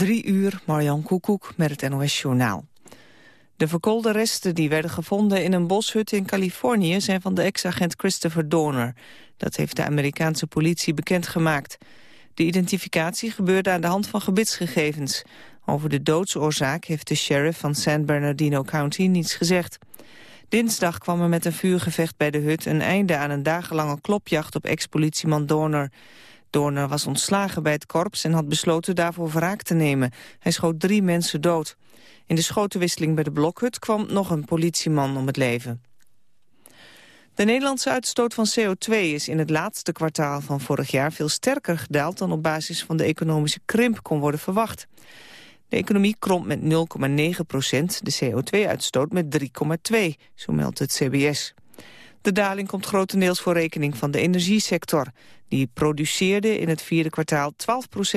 Drie uur, Marjan Koekoek met het NOS-journaal. De verkoolde resten die werden gevonden in een boshut in Californië... zijn van de ex-agent Christopher Dorner. Dat heeft de Amerikaanse politie bekendgemaakt. De identificatie gebeurde aan de hand van gebitsgegevens. Over de doodsoorzaak heeft de sheriff van San Bernardino County niets gezegd. Dinsdag kwam er met een vuurgevecht bij de hut... een einde aan een dagenlange klopjacht op ex-politieman Dorner... Dorner was ontslagen bij het korps en had besloten daarvoor wraak te nemen. Hij schoot drie mensen dood. In de schotenwisseling bij de blokhut kwam nog een politieman om het leven. De Nederlandse uitstoot van CO2 is in het laatste kwartaal van vorig jaar veel sterker gedaald dan op basis van de economische krimp kon worden verwacht. De economie kromp met 0,9 procent, de CO2-uitstoot met 3,2, zo meldt het CBS. De daling komt grotendeels voor rekening van de energiesector. Die produceerde in het vierde kwartaal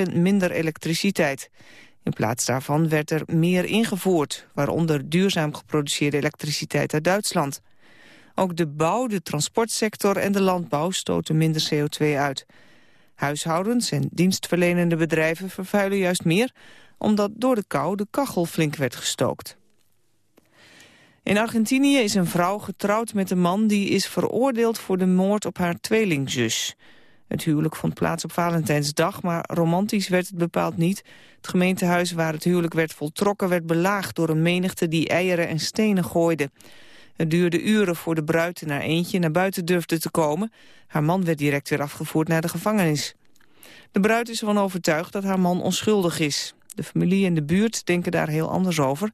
12% minder elektriciteit. In plaats daarvan werd er meer ingevoerd, waaronder duurzaam geproduceerde elektriciteit uit Duitsland. Ook de bouw, de transportsector en de landbouw stoten minder CO2 uit. Huishoudens en dienstverlenende bedrijven vervuilen juist meer... omdat door de kou de kachel flink werd gestookt. In Argentinië is een vrouw getrouwd met een man die is veroordeeld voor de moord op haar tweelingzus. Het huwelijk vond plaats op Valentijnsdag, maar romantisch werd het bepaald niet. Het gemeentehuis waar het huwelijk werd voltrokken werd belaagd door een menigte die eieren en stenen gooide. Het duurde uren voor de bruid naar eentje naar buiten durfde te komen. Haar man werd direct weer afgevoerd naar de gevangenis. De bruid is ervan overtuigd dat haar man onschuldig is. De familie en de buurt denken daar heel anders over.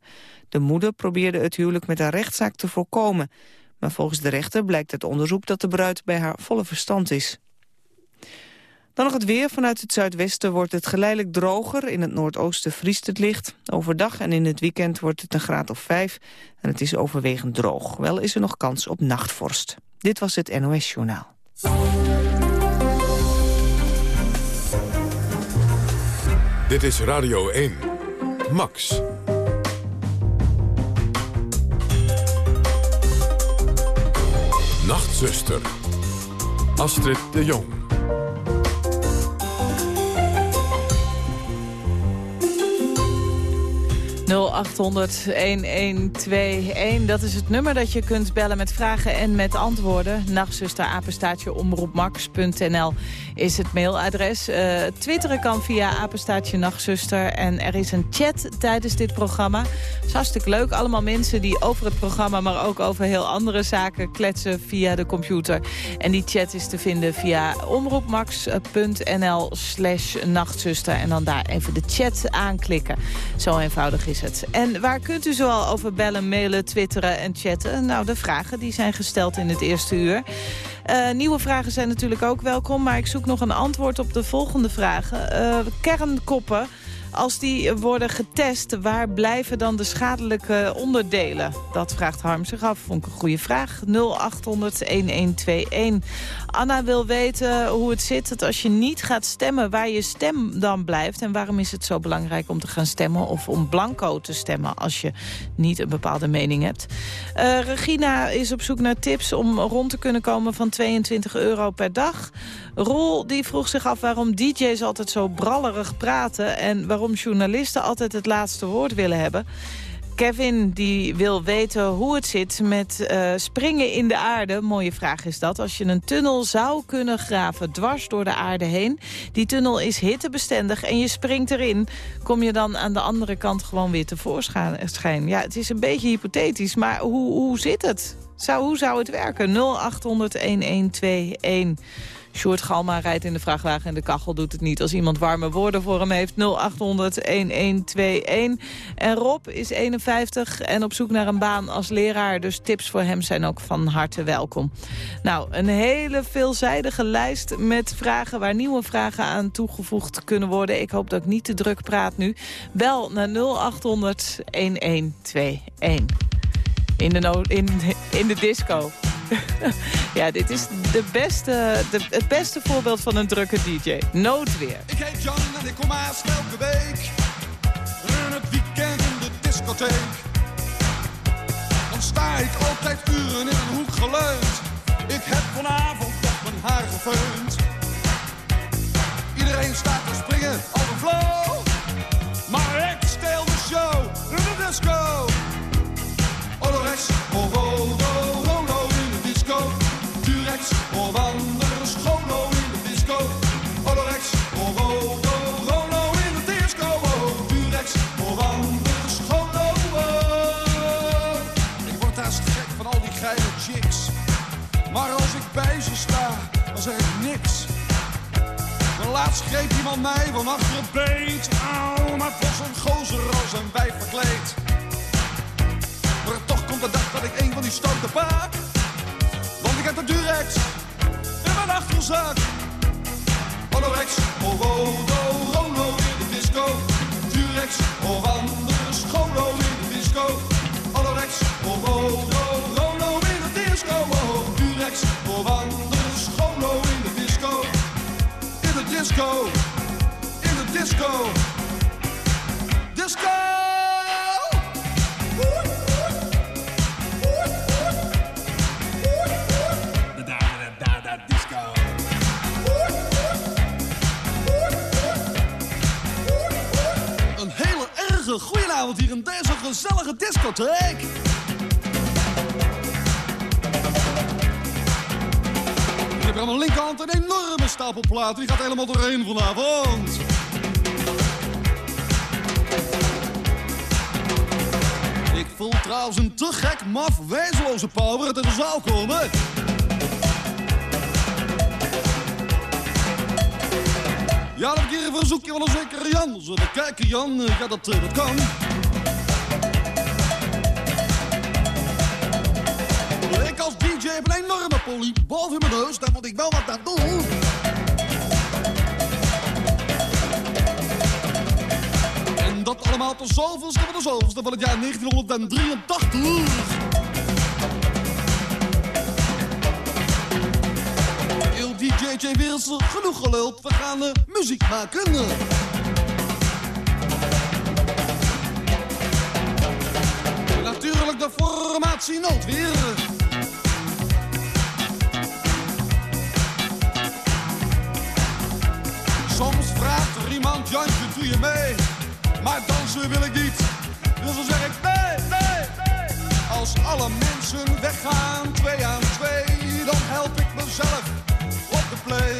De moeder probeerde het huwelijk met haar rechtszaak te voorkomen. Maar volgens de rechter blijkt uit onderzoek dat de bruid bij haar volle verstand is. Dan het weer. Vanuit het zuidwesten wordt het geleidelijk droger. In het noordoosten vriest het licht. Overdag en in het weekend wordt het een graad of 5. En het is overwegend droog. Wel is er nog kans op nachtvorst. Dit was het NOS Journaal. Dit is Radio 1. Max. Nachtzuster. Astrid de Jong. 0800-1121. Dat is het nummer dat je kunt bellen met vragen en met antwoorden. Nachtzuster, apenstaatje, omroepmax.nl is het mailadres. Uh, twitteren kan via apenstaatje nachtzuster. En er is een chat tijdens dit programma. Het is hartstikke leuk. Allemaal mensen die over het programma, maar ook over heel andere zaken kletsen via de computer. En die chat is te vinden via omroepmax.nl slash nachtzuster. En dan daar even de chat aanklikken. Zo eenvoudig is het. En waar kunt u zoal over bellen, mailen, twitteren en chatten? Nou, de vragen die zijn gesteld in het eerste uur. Uh, nieuwe vragen zijn natuurlijk ook welkom, maar ik zoek nog een antwoord op de volgende vragen. Uh, kernkoppen als die worden getest, waar blijven dan de schadelijke onderdelen? Dat vraagt Harm zich af. Vond ik een goede vraag. 0800-1121. Anna wil weten hoe het zit dat als je niet gaat stemmen... waar je stem dan blijft. En waarom is het zo belangrijk om te gaan stemmen... of om blanco te stemmen als je niet een bepaalde mening hebt. Uh, Regina is op zoek naar tips om rond te kunnen komen van 22 euro per dag. Roel die vroeg zich af waarom DJ's altijd zo brallerig praten... en waarom journalisten altijd het laatste woord willen hebben. Kevin die wil weten hoe het zit met uh, springen in de aarde. Mooie vraag is dat. Als je een tunnel zou kunnen graven dwars door de aarde heen... die tunnel is hittebestendig en je springt erin... kom je dan aan de andere kant gewoon weer tevoorschijn. Ja, het is een beetje hypothetisch, maar hoe, hoe zit het? Zou, hoe zou het werken? 0800-1121... Sjoerd Galma rijdt in de vrachtwagen en de kachel doet het niet. Als iemand warme woorden voor hem heeft, 0800-1121. En Rob is 51 en op zoek naar een baan als leraar. Dus tips voor hem zijn ook van harte welkom. Nou, een hele veelzijdige lijst met vragen... waar nieuwe vragen aan toegevoegd kunnen worden. Ik hoop dat ik niet te druk praat nu. Bel naar 0800 1121. In de, in, in de disco. ja, dit is de beste, de, het beste voorbeeld van een drukke DJ. Noodweer. Ik heet Jan en ik kom haast elke week. In het weekend in de discotheek. Dan sta ik altijd uren in een hoek geleund. Ik heb vanavond op mijn haar gefeund. Iedereen staat te springen op een flow. Maar Laatst greep iemand mij van achter het beet. Auw, maar het was een gozer als een wijf verkleed. Maar toch komt de dag dat ik een van die stoten paak. Want ik heb de Durex in mijn achterzak. Olorex, oh, oh, oh, Rolo in de disco. Durex, of anders, in de disco. In de disco. Disco! Da, da, da, da, da, disco. Een hele erge goedenavond hier in deze gezellige discotheek. Heb aan mijn linkerhand een enorme stapel platen. Die gaat helemaal doorheen vanavond. Ik voel trouwens een te gek, maf, wezenloze power uit de zaal komen. Ja, dan heb ik hier een verzoekje van een zekere Jan. Zullen we kijken, Jan? Eh, Ja, dat, eh, dat kan. Heb een enorme polie boven mijn neus. Daar moet ik wel wat aan doen. En dat allemaal tot zoveelste van de zoveelste van het jaar 1983. Il DJJ Wilson, genoeg geluld. We gaan eh, muziek maken. En Natuurlijk de formatie noodweer. Je mee? Maar dansen wil ik niet. Dus dan zeg ik nee, nee, nee. Als alle mensen weggaan, twee aan twee, dan help ik mezelf op de play.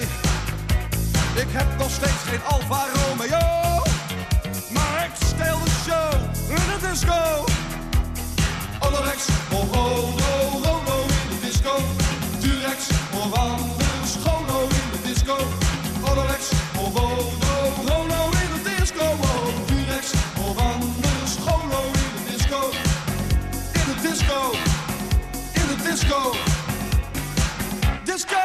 Ik heb nog steeds geen Alfa Romeo, maar ik steel de show in de disco. Olorex, oh, oh, oh, oh, oh, in de disco. Durex, of anders, Scholo in de disco. Olorex, oh, oh, oh, oh, disco. Disco!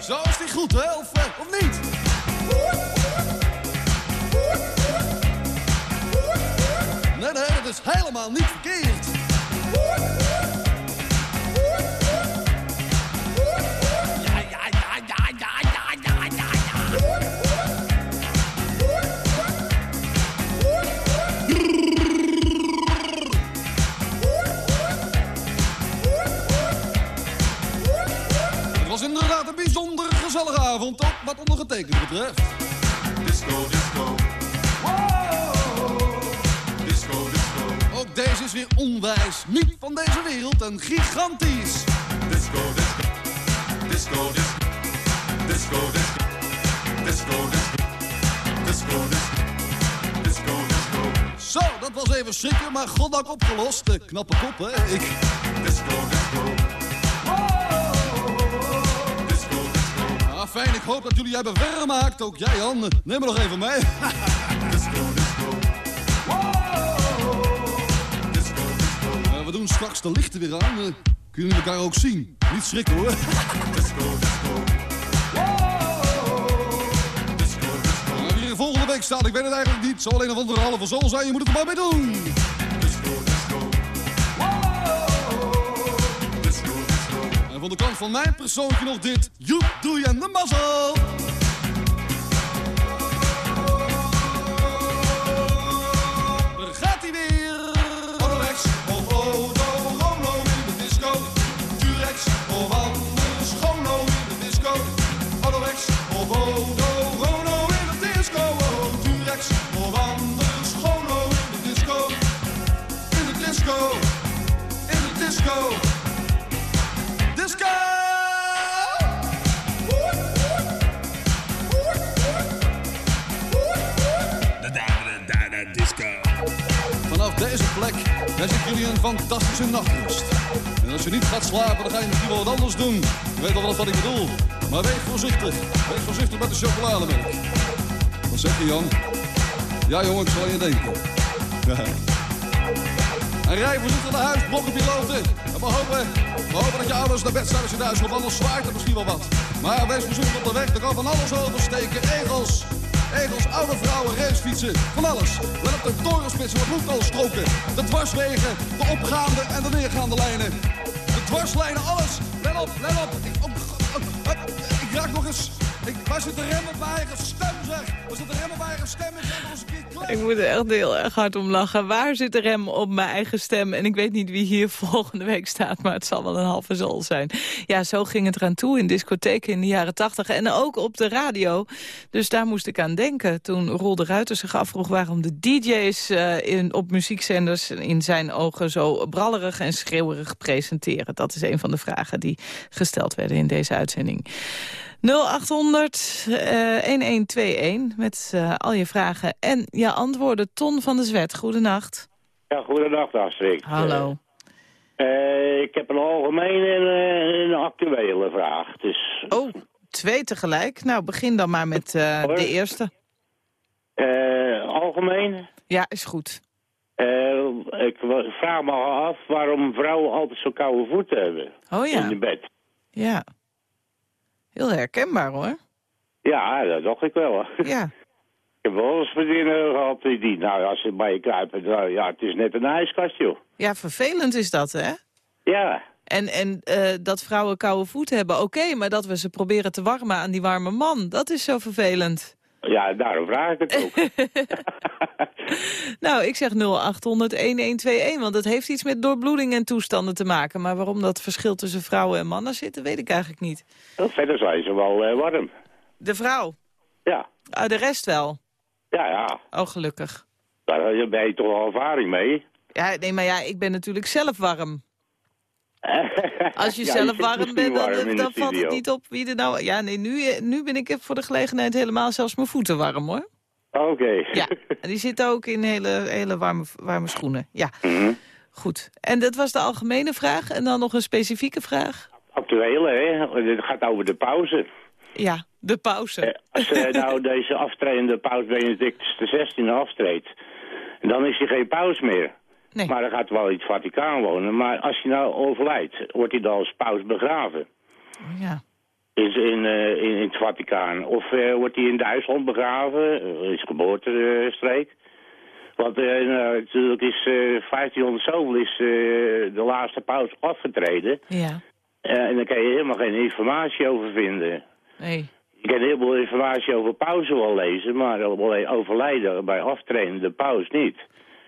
Zo is die goed, hè? Of, eh, of niet? Nee, nee, dat is helemaal niet verkeerd. Gezellige avond, ook wat ondergetekend betreft. Disco, disco. Disco, disco. Ook deze is weer onwijs, niet van deze wereld en gigantisch. Disco, disco. Disco, disco. Disco, disco. Disco, disco. Disco, disco. Disco, disco. Zo, dat was even schrikken, maar goddank opgelost. De knappe kop, hè? Ik. Disco, fijn, ik hoop dat jullie hebben vermaakt. Ook jij, Jan. Neem me nog even mee. disco, disco. Disco, disco. Eh, we doen straks de lichten weer aan. Eh, kunnen jullie elkaar ook zien? Niet schrikken, hoor. disco, disco. Disco, disco. Wie er volgende week staat, ik weet het eigenlijk niet. Zal alleen of anderhalve zal zijn, je moet het er maar mee doen. Van de kant van mijn persoontje nog dit. Joep, doe je de mazzel. Een fantastische nachtrust. En als je niet gaat slapen, dan ga je misschien wel wat anders doen. Je weet wel wat ik bedoel. Maar wees voorzichtig. Wees voorzichtig met de chocolademelk. Wat zeg je, Jan? Ja, jongen, zal je denken. En rij voorzichtig naar huis, blokkenpiloten. En we hopen, we hopen dat je ouders naar bed zijn als je thuis komt, anders zwaait het misschien wel wat. Maar wees voorzichtig op de weg, er kan van alles oversteken. Egels, egels, oude vrouwen, racefietsen, van alles. Let op de torenspitsen, wat bloedkoolstroken. De dwarswegen, de opgaande en de neergaande lijnen. De dwarslijnen, alles. Let op, let op. Ik, oh, oh, oh, ik raak nog eens... Ik, waar zit de rem op mijn eigen stem, zeg? Waar zit de rem op mijn eigen stem? Ik een keer. Ik moet er echt heel erg hard om lachen. Waar zit de rem op mijn eigen stem? En ik weet niet wie hier volgende week staat, maar het zal wel een halve zol zijn. Ja, zo ging het eraan toe in discotheken in de jaren tachtig. En ook op de radio. Dus daar moest ik aan denken toen Roel de Ruiter zich afvroeg... waarom de dj's uh, in, op muziekzenders in zijn ogen zo brallerig en schreeuwerig presenteren. Dat is een van de vragen die gesteld werden in deze uitzending. 0800 uh, 1121 met uh, al je vragen en je antwoorden. Ton van de Zwet, goedenacht. Ja, goedenacht Astrid. Hallo. Uh, ik heb een algemene en een actuele vraag. Dus... Oh, twee tegelijk. Nou, begin dan maar met de eerste. algemeen? Ja, is goed. ik vraag me af waarom vrouwen altijd zo koude voeten hebben. Oh ja. In de bed. Ja. Heel herkenbaar hoor. Ja, dat dacht ik wel. Ja. Ik heb wel eens vriendinnen gehad die, nou als ze bij je kruipen, nou, ja, het is net een ijskast joh. Ja, vervelend is dat hè? Ja. En, en uh, dat vrouwen koude voeten hebben, oké, okay, maar dat we ze proberen te warmen aan die warme man, dat is zo vervelend. Ja, daarom vraag ik het ook. nou, ik zeg 0800-1121, want het heeft iets met doorbloeding en toestanden te maken. Maar waarom dat verschil tussen vrouwen en mannen zit, dat weet ik eigenlijk niet. verder zijn ze wel uh, warm. De vrouw? Ja. Uh, de rest wel? Ja, ja. Oh, gelukkig. Daar ben je toch al ervaring mee? Ja, nee, maar ja, ik ben natuurlijk zelf warm. Als je ja, zelf je warm bent, dan, warm dan valt het niet op wie er nou... Ja, nee, nu, nu ben ik voor de gelegenheid helemaal zelfs mijn voeten warm, hoor. Oké. Okay. Ja, die zitten ook in hele, hele warme, warme schoenen. Ja, mm -hmm. goed. En dat was de algemene vraag. En dan nog een specifieke vraag? Actuele, hè? Het gaat over de pauze. Ja, de pauze. Eh, als uh, nou deze aftredende paus Benedictus XVI aftreedt, dan is hij geen paus meer. Nee. Maar dan gaat wel in het Vaticaan wonen. Maar als hij nou overlijdt, wordt hij dan als paus begraven. Ja. Is in, uh, in, in, het Vaticaan. Of uh, wordt hij in Duitsland begraven, uh, is geboortestreek. Want nou, natuurlijk is 1500 zoveel is de laatste paus afgetreden. Ja. en daar kan je helemaal geen informatie over vinden. Nee. Je kan heel veel informatie over pauze wel lezen, maar overlijden bij aftredende paus niet.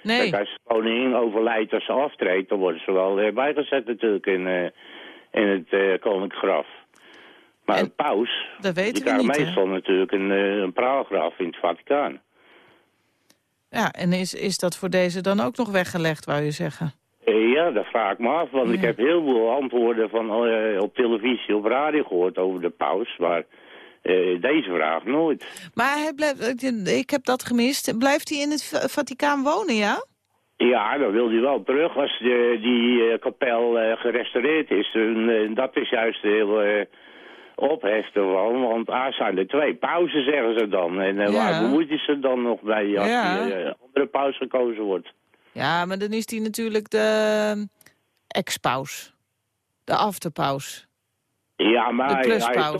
Nee. Kijk, als de koningin overlijdt als ze aftreedt, dan worden ze wel uh, bijgezet natuurlijk in, uh, in het uh, koninklijk graf. Maar En een paus, Dat weten die we niet, meestal natuurlijk een, een praalgraf in het Vaticaan. Ja, en is, is dat voor deze dan ook nog weggelegd, wou je zeggen? Ja, dat vraag ik me af, want Ja. ik heb heel veel antwoorden van, uh, op televisie, op radio gehoord over de paus, maar uh, deze vraag nooit. Maar hij blijft, ik heb dat gemist. Blijft hij in het Va- Vaticaan wonen, ja? Ja, dan wil hij wel terug als de, die eh, kapel eh, gerestaureerd is. En, eh, dat is juist heel eh ophef ervan, want ah, zijn er twee pauzen, zeggen ze dan. En eh, Ja. waar bemoeit hij zich dan nog bij als Ja. die eh, andere paus gekozen wordt? Ja, maar dan is hij natuurlijk de ehm, ex-paus. De afterpaus. Ja, maar De hij, hij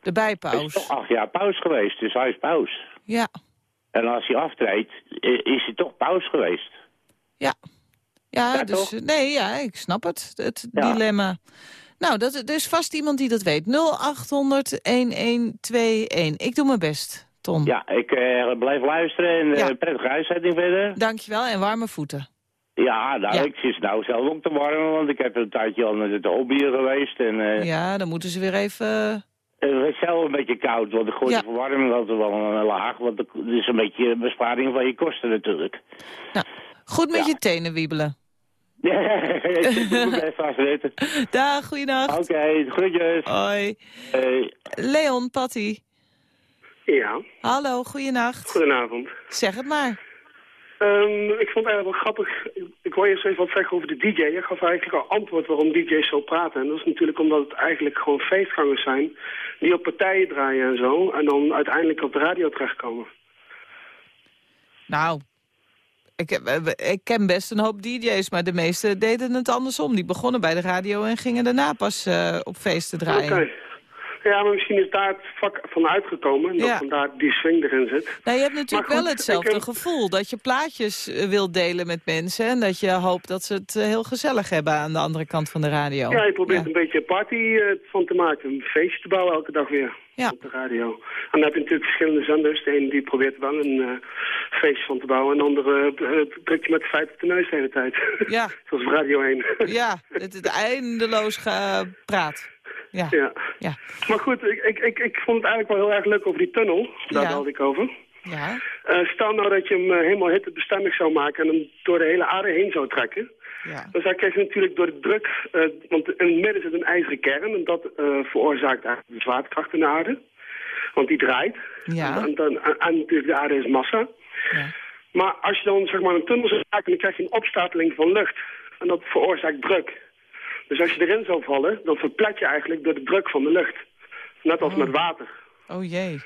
De hij is toch acht jaar paus geweest, dus hij is paus. Ja, En als hij aftreedt, is hij toch paus geweest. ja. Ja, Ja, dus toch? nee, ja, ik snap het, het Ja. dilemma. Nou, dat, er is vast iemand die dat weet. 0800-1121. Ik doe mijn best, Ton. Ja, ik eh, blijf luisteren en eh Ja. prettige uitzetting verder. Dankjewel en warme voeten. Ja, nou, Ja. ik zit nou zelf ook te warmen, want ik heb een tijdje al met het hobbyen geweest. En eh Ja, dan moeten ze weer even... het is zelf een beetje koud, want ik gooi Ja. de verwarming altijd wel een laag. Want het is een beetje een besparing van je kosten natuurlijk. Goed met Ja. je tenen wiebelen. Ja, ik. Dag, goeienacht. Oké, groetjes. Hoi. Hey. Leon, Patty. Ja, Hallo, goeienacht. goedenavond. Zeg het maar. Ehm, ik vond het eigenlijk wel grappig. Ik wou eerst even wat zeggen over de DJ. Ik gaf eigenlijk al antwoord waarom DJ's zo praten. En dat is natuurlijk omdat het eigenlijk gewoon feestgangers zijn... die op partijen draaien en zo. En dan uiteindelijk op de radio terechtkomen. Nou, ik, eh, ik ken best een hoop DJ's, maar de meesten deden het andersom. Die begonnen bij de radio en gingen daarna pas uh, op feesten draaien. Ja, maar misschien is daar het vak van uitgekomen. En dat vandaar die swing erin zit. Nou, je hebt natuurlijk wel hetzelfde gevoel. Dat je plaatjes uh, wilt delen met mensen. En dat je hoopt dat ze het uh, heel gezellig hebben aan de andere kant van de radio. Ja, je probeert een beetje een party uh, van te maken. Een feestje te bouwen elke dag weer. Ja. Op de radio. En dan heb je natuurlijk verschillende zenders. De ene die probeert wel een feestje van te bouwen. En de andere drukt je met de feiten op de neus de hele tijd. Ja. Zoals Radio 1. ja, het, het eindeloos gepraat. Ja. ja. ja. Maar goed, ik, ik, ik, ik vond het eigenlijk wel heel erg leuk over die tunnel. Daar Ja. ik over. Ja. Eh, stel nou dat je hem eh, helemaal hittebestendig zou maken en hem door de hele aarde heen zou trekken. Ja. Dan zou krijg je natuurlijk door de druk, eh, want in het midden zit een ijzeren kern en dat veroorzaakt eigenlijk de zwaartekracht in de aarde. Want die draait. Ja. En, dan, en, en natuurlijk de aarde is massa. Ja. Maar als je dan zeg maar een tunnel zou maken, dan krijg je een opstapeling van lucht. En dat veroorzaakt druk. Dus als je erin zou vallen, dan verplet je eigenlijk door de druk van de lucht. Net als Oh. met water. Oh jee.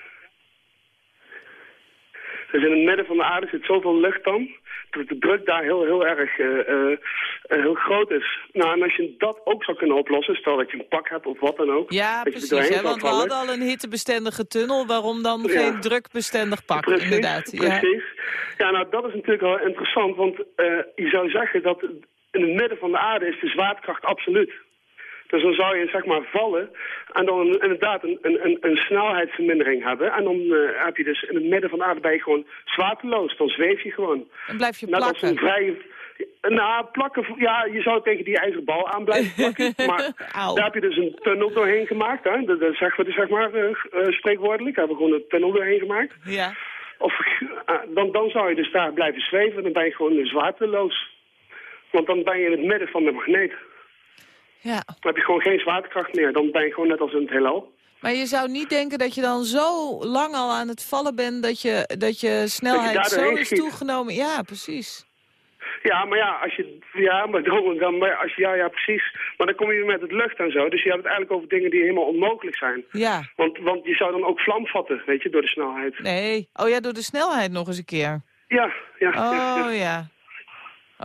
Dus in het midden van de aarde zit zoveel lucht dan, dat de druk daar heel, heel erg eh, eh, eh, heel groot is. Nou, en als je dat ook zou kunnen oplossen, stel dat je een pak hebt of wat dan ook. Ja, precies. Hè? Want we hadden al een hittebestendige tunnel. Waarom dan Ja. geen drukbestendig pak, Precies, inderdaad. Ja. precies. Ja. nou dat is natuurlijk wel interessant, want je zou zeggen dat in het midden van de aarde is de zwaartekracht absoluut. Dus dan zou je zeg maar vallen en dan inderdaad een, een, een, een snelheidsvermindering hebben. En dan eh, heb je dus in het midden van de aarde ben je gewoon zwaarteloos. Dan zweef je gewoon. En blijf je Net als plakken. een vrije... Nou, plakken, ja, je zou tegen die ijzeren bal aan blijven plakken. maar daar heb je dus een tunnel doorheen gemaakt. Hè? Dat, dat zeggen we dus, zeg maar, eh, spreekwoordelijk. Hebben we gewoon een tunnel doorheen gemaakt. Ja. Of, dan, dan zou je dus daar blijven zweven. Dan ben je gewoon zwaarteloos. Want dan ben je in het midden van de magneet. ja. Dan heb je gewoon geen zwaartekracht meer. Dan ben je gewoon net als in het heelal. Maar je zou niet denken dat je dan zo lang al aan het vallen bent... dat je, dat je snelheid zo is toegenomen. Ja, precies. Ja, maar ja, als je, ja, maar dan, maar als je, ja, ja, precies. Maar dan kom je weer met het lucht en zo. Dus je hebt het eigenlijk over dingen die helemaal onmogelijk zijn. Ja. Want, want je zou dan ook vlam vatten, weet je, door de snelheid. Nee. Oh ja, door de snelheid nog eens een keer. Ja, ja. ja, ja. Oh ja.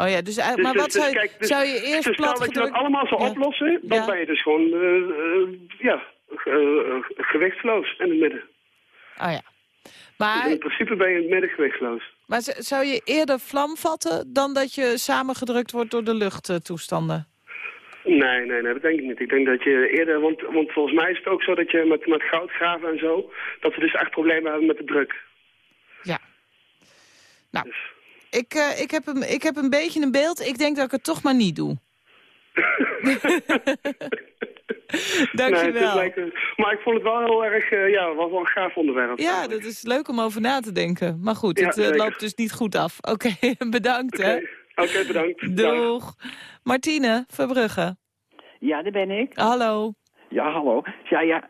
Oh ja, dus, eh, Dus- maar dus- wat dus zou, je- kijk, dus- zou je eerst dus plat dat je dat gedrukt... allemaal zou Ja. oplossen, dan Ja. ben je dus gewoon, eh, eh, ja, eh, gewichtsloos in het midden. Oh ja. Dus Maar, in principe ben je in het midden gewichtsloos. maar zou je eerder vlam vatten dan dat je samengedrukt wordt door de luchttoestanden? Nee, nee, nee, dat denk ik niet. Ik denk dat je eerder, want, want volgens mij is het ook zo dat je met, met goudgraven en zo, dat we dus echt problemen hebben met de druk. Ja. Nou, Dus. Ik, eh, ik, heb een, ik heb een beetje een beeld. Ik denk dat ik het toch maar niet doe. Nee, Dankjewel. lijkt- maar ik vond het wel heel erg, eh, ja, was wel een gaaf onderwerp. Ja, eigenlijk. dat is leuk om over na te denken. Maar goed, Ja, het eh, loopt dus niet goed af. Oké, bedankt hè. Oké, bedankt. Dag. Doeg. Martine Verbrugge. Ja, daar ben ik. Hallo. Ja, hallo. Ja, ja.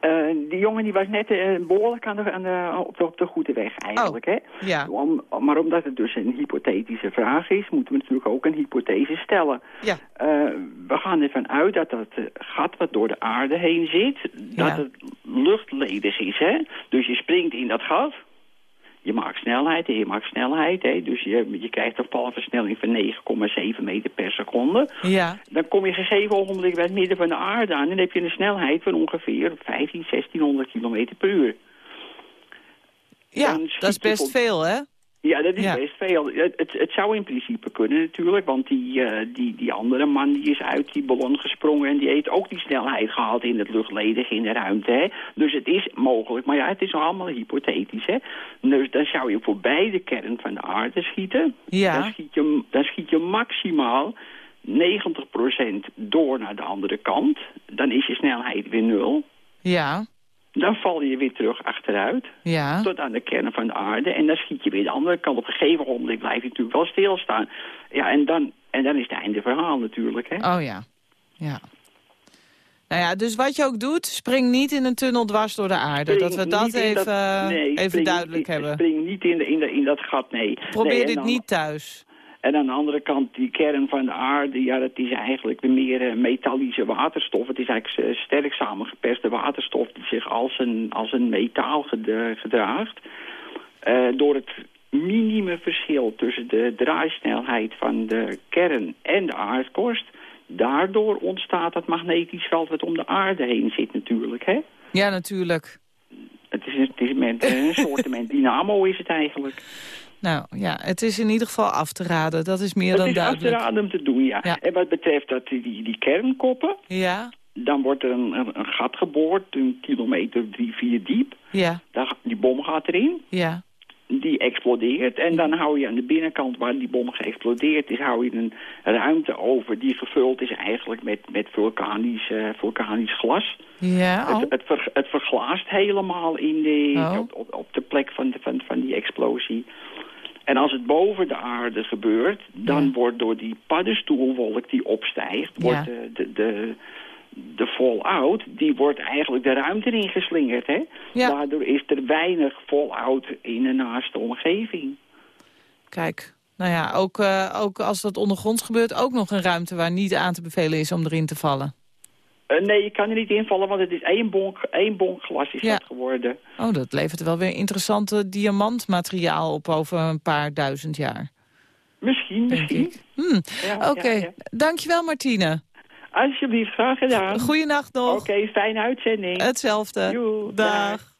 Eh, die jongen die was net eh, behoorlijk aan de, aan de, op, de, op de goede weg eigenlijk, hè? Ja. Om, maar omdat het dus een hypothetische vraag is, moeten we natuurlijk ook een hypothese stellen. Ja. Eh, we gaan ervan uit dat dat gat wat door de aarde heen zit, dat Ja. het luchtledig is, hè? Dus je springt in dat gat, je maakt snelheid en je maakt snelheid, hè? Dus je, je krijgt een valversnelling van 9,7 meter per seconde. Ja. Dan kom je gegeven ogenblik bij het midden van de aarde aan... en dan heb je een snelheid van ongeveer 15, 1600 kilometer per uur. Ja, dat is best op- veel hè. Ja, dat is Ja. best veel. Het, het, het zou in principe kunnen natuurlijk, want die, eh, die, die andere man die is uit die ballon gesprongen... en die heeft ook die snelheid gehad in het luchtledig in de ruimte. Hè? Dus het is mogelijk, maar ja, het is allemaal hypothetisch. Hè? Dus dan zou je voorbij de kern van de aarde schieten. Ja. Dan schiet je, dan schiet je maximaal 90% door naar de andere kant. Dan is je snelheid weer nul. Ja. Dan val je weer terug achteruit Ja. tot aan de kern van de aarde. En dan schiet je weer de andere kant. Op een gegeven moment blijf je natuurlijk wel stilstaan. Ja, en dan, en dan is het einde verhaal natuurlijk. Hè? Oh ja. Ja. Nou ja, dus wat je ook doet, spring niet in een tunnel dwars door de aarde. dat we dat even, even duidelijk hebben. Spring niet in, de, in, de, in dat gat, nee. Probeer dit niet thuis. En aan de andere kant, die kern van de aarde, ja, dat is eigenlijk de meer uh, metallische waterstof. Het is eigenlijk uh, sterk samengeperste waterstof die zich als een, als een metaal gedraagt. Uh, door het minime verschil tussen de draaisnelheid van de kern en de aardkorst... daardoor ontstaat het magnetisch veld wat om de aarde heen zit natuurlijk, hè? Ja, natuurlijk. Het is, het is een soort dynamo is het eigenlijk. Nou ja, het is in ieder geval af te raden. Dat is meer dan duidelijk. Het is af te raden om te doen, ja. En wat betreft dat die, die kernkoppen... Ja. Dan wordt er een, een, gat geboord, een kilometer, drie, vier diep. Ja. Daar, die bom gaat erin. Ja. Die explodeert. En dan hou je aan de binnenkant waar die bom geëxplodeerd is... hou je een ruimte over die gevuld is eigenlijk met, met vulkanisch, uh, vulkanisch glas. Ja, het, het, ver, het, verglaast helemaal in de, oh. op, op, op, de plek van, de, van, van die explosie. En als het boven de aarde gebeurt, dan wordt door die paddenstoelwolk die opstijgt, wordt de, de, de, de fallout, die wordt eigenlijk de ruimte ingeslingerd. Hè? Daardoor is er weinig fallout in de naaste omgeving. Kijk, nou ja, ook, uh, ook als dat ondergronds gebeurt, ook nog een ruimte waar niet aan te bevelen is om erin te vallen. Uh, nee, je kan er niet invallen, want het is één bonk, één bonk glas is dat geworden. Oh, dat levert wel weer interessante diamantmateriaal op over een paar duizend jaar. Misschien, misschien. Hmm. Ja, Oké, okay. ja, dankjewel Martine. Alsjeblieft, graag gedaan. Goeienacht nog. Oké, okay, fijne uitzending. Hetzelfde. Joe, dag. dag.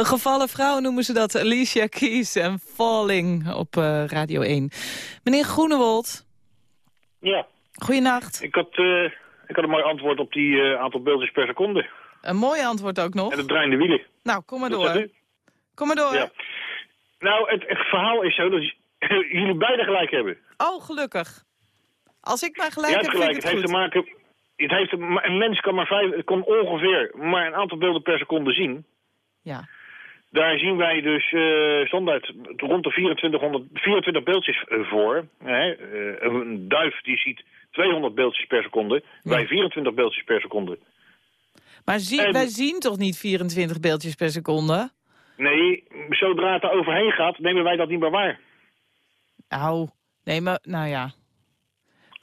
Een gevallen vrouw noemen ze dat. Alicia Keys en Falling op eh, Radio 1. Meneer Groenewold, Ja, goeienacht. ik had, eh, ik had een mooi antwoord op die eh, aantal beeldjes per seconde. Een mooi antwoord ook nog. En de draaiende wielen. Nou, kom maar door. Kom maar door. Ja. Nou, het, het verhaal is zo dat jullie beide gelijk hebben. Oh, gelukkig. Als ik maar gelijk heb, vind gelijk. ik Het het heeft goed. te maken... Het heeft een mens kan maar vijf, het kan ongeveer maar een aantal beelden per seconde zien. Ja. Daar zien wij dus eh, standaard rond de 2400, 24 beeldjes eh, voor. Hè? Eh, een duif die ziet 200 beeldjes per seconde. Wij 24 beeldjes per seconde. Maar zie, En- wij zien toch niet 24 beeldjes per seconde? Nee, zodra het er overheen gaat, nemen wij dat niet meer waar. Nou, nee, maar, nou ja.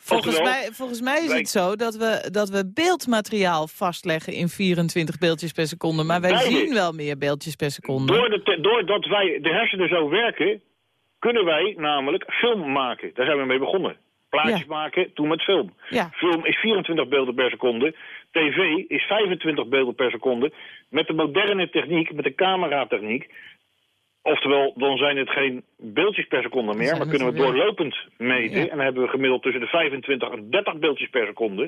Volgens mij, volgens mij is het zo dat we, dat we beeldmateriaal vastleggen in 24 beeldjes per seconde. Maar wij Beide. zien wel meer beeldjes per seconde. Door de doordat wij de hersenen zo werken, kunnen wij namelijk film maken. Daar zijn we mee begonnen. Plaatjes Ja. maken, toen met film. Ja. Film is 24 beelden per seconde. TV is 25 beelden per seconde. Met de moderne techniek, met de cameratechniek. Oftewel, dan zijn het geen beeldjes per seconde meer, maar kunnen we doorlopend meten. Ja. En dan hebben we gemiddeld tussen de 25 en 30 beeldjes per seconde.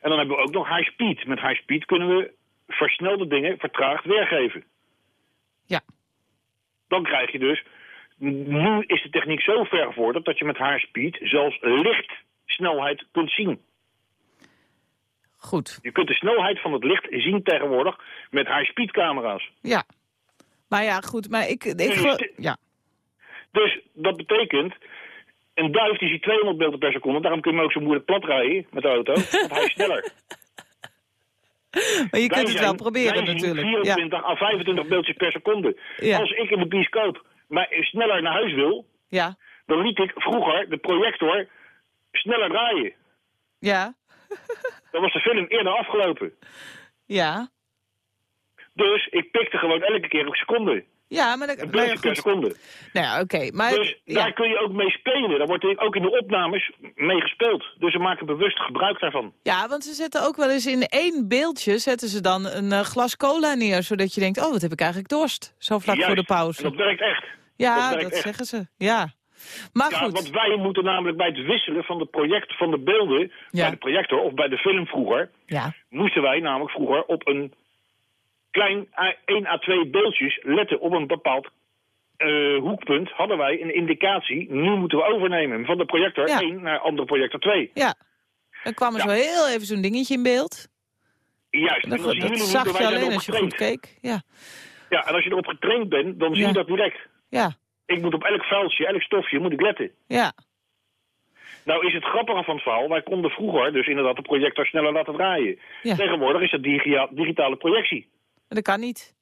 En dan hebben we ook nog high speed. Met high speed kunnen we versnelde dingen vertraagd weergeven. Ja. Dan krijg je dus... Nu is de techniek zo ver gevorderd dat je met high speed zelfs lichtsnelheid kunt zien. Goed, Je kunt de snelheid van het licht zien tegenwoordig met high-speed camera's. ja. Maar ja, goed, maar ik... ik Dus ja. Dus dat betekent, een duif die ziet 200 beelden per seconde. Daarom kun je hem ook zo moeilijk plat rijden met de auto. Want hij is sneller. Maar je Wij kunt het wel proberen natuurlijk. Ja. 24 à 25 beeldjes per seconde. Ja. Als ik in de bioscoop maar sneller naar huis wil, ja, dan liet ik vroeger de projector sneller draaien. ja, Dan was de film eerder afgelopen. ja. Dus ik pikte gewoon elke keer op seconde. Ja, maar, dat, Een nou ja, per seconde. Nou ja, oké. maar Dus ja. daar kun je ook mee spelen. Daar wordt er ook in de opnames mee gespeeld. Dus ze maken bewust gebruik daarvan. Ja, want ze zetten ook wel eens in één beeldje zetten ze dan een eh, glas cola neer. Zodat je denkt, oh, wat heb ik eigenlijk dorst. Zo vlak voor de pauze. En dat werkt echt. ja, dat dat, werkt echt. zeggen ze. Ja. Maar Ja, goed. want wij moeten namelijk bij het wisselen van de, project, van de beelden... Ja. bij de projector of bij de film vroeger... Ja. moesten wij namelijk vroeger op een klein A- 1 à 2 beeldjes letten op een bepaald eh, hoekpunt. Hadden wij een indicatie, nu moeten we overnemen. Van de projector Ja. 1 naar andere projector 2. Ja. Dan kwam er Ja. zo heel even zo'n dingetje in beeld. Juist. En En dat, dat zag je alleen als je goed keek. Ja. Ja, en als je erop getraind bent, dan zie je dat direct. Ja. Ik moet op elk vuiltje, elk stofje, moet ik letten. Ja. Nou is het grappige van het verhaal, wij konden vroeger dus inderdaad de projector sneller laten draaien. Tegenwoordig is dat digia- digitale projectie. Dat kan niet.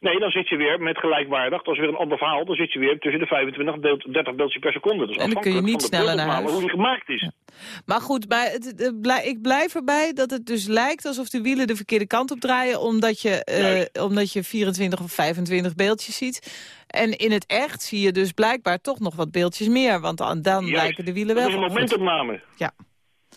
Nee, dan zit je weer met gelijkwaardig, dat is weer een ander verhaal, dan zit je weer tussen de 25 en de 30 beeldjes per seconde. Dus En dan kun je niet sneller naar huis. hoe die gemaakt is. Maar goed, bij het, het blij- ik blijf erbij dat het dus lijkt alsof de wielen de verkeerde kant op draaien... omdat je, eh, omdat je 24 of 25 beeldjes ziet. En in het echt zie je dus blijkbaar toch nog wat beeldjes meer. Want dan, lijken de wielen Dat wel is een momentopname. Ja.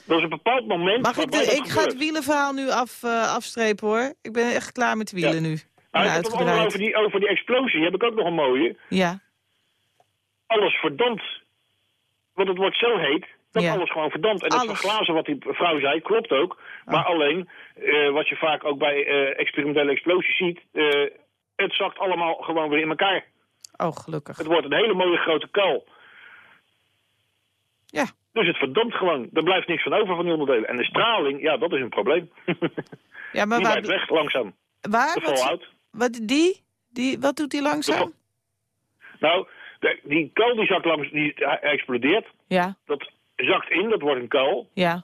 Dat is een bepaald moment Mag ik, de, dat ik ga het wielenverhaal nu af, eh, afstrepen hoor. Ik ben echt klaar met wielen Ja. nu. Nou, over die, over die explosie, heb ik ook nog een mooie. Ja, Alles verdampt. Want het wordt zo heet dat Ja. alles gewoon verdampt. En dat Alles. verglazen wat die vrouw zei, klopt ook. Maar alleen, eh, wat je vaak ook bij eh, experimentele explosies ziet... het zakt allemaal gewoon weer in elkaar. oh gelukkig. Het wordt een hele mooie grote kuil. Ja, Dus het verdampt gewoon. Er blijft niks van over van die onderdelen. En de straling, ja, dat is een probleem. ja maar die waar, weg, langzaam. waar De wat, fallout. wat, die, die, wat doet die langzaam? Nou, de- die kuil die zakt langs, die explodeert. Ja, Dat zakt in, dat wordt een kuil. ja,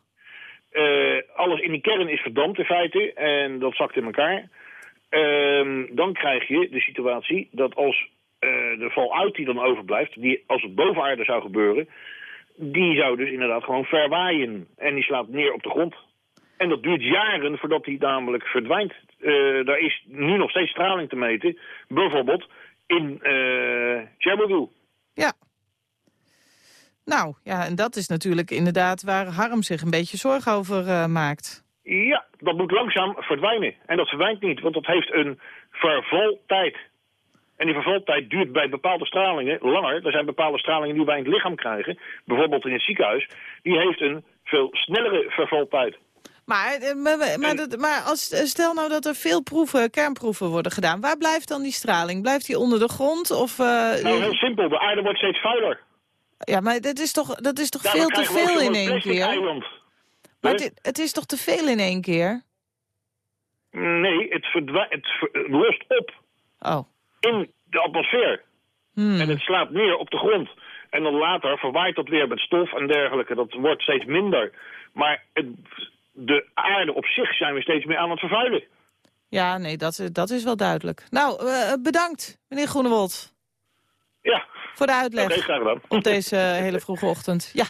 Eh, alles in die kern is verdampt in feite en dat zakt in elkaar. Ehm, dan krijg je de situatie dat als eh, de fallout die dan overblijft, die als het boven aarde zou gebeuren, die zou dus inderdaad gewoon verwaaien. En die slaat neer op de grond. En dat duurt jaren voordat die namelijk verdwijnt. Eh, daar is nu nog steeds straling te meten. Bijvoorbeeld in eh Chernobyl. ja. Nou, ja, en dat is natuurlijk inderdaad waar Harm zich een beetje zorgen over eh, maakt. Ja, dat moet langzaam verdwijnen. En dat verdwijnt niet, want dat heeft een vervaltijd. En die vervaltijd duurt bij bepaalde stralingen langer. Er zijn bepaalde stralingen die wij in het lichaam krijgen, bijvoorbeeld in het ziekenhuis. Die heeft een veel snellere vervaltijd. Maar, eh, maar, maar, maar dat- maar als, eh, stel nou dat er veel proeven, kernproeven worden gedaan. Waar blijft dan die straling? Blijft die onder de grond? Of, eh, Nou, heel simpel. De aarde wordt steeds vuiler. ja, maar dat is toch, dat is toch veel te veel in één keer? eiland. Maar het, het is toch te veel in één keer? Nee, het, het lost op Oh. In de atmosfeer. Hmm. En het slaat neer op de grond. En dan later verwaait dat weer met stof en dergelijke. Dat wordt steeds minder. Maar het, de aarde op zich zijn we steeds meer aan het vervuilen. Ja, nee, dat, dat is wel duidelijk. Nou, eh, bedankt, meneer Groenewold, Ja, voor de oké, uitleg graag gedaan. op deze hele vroege ochtend. Ja,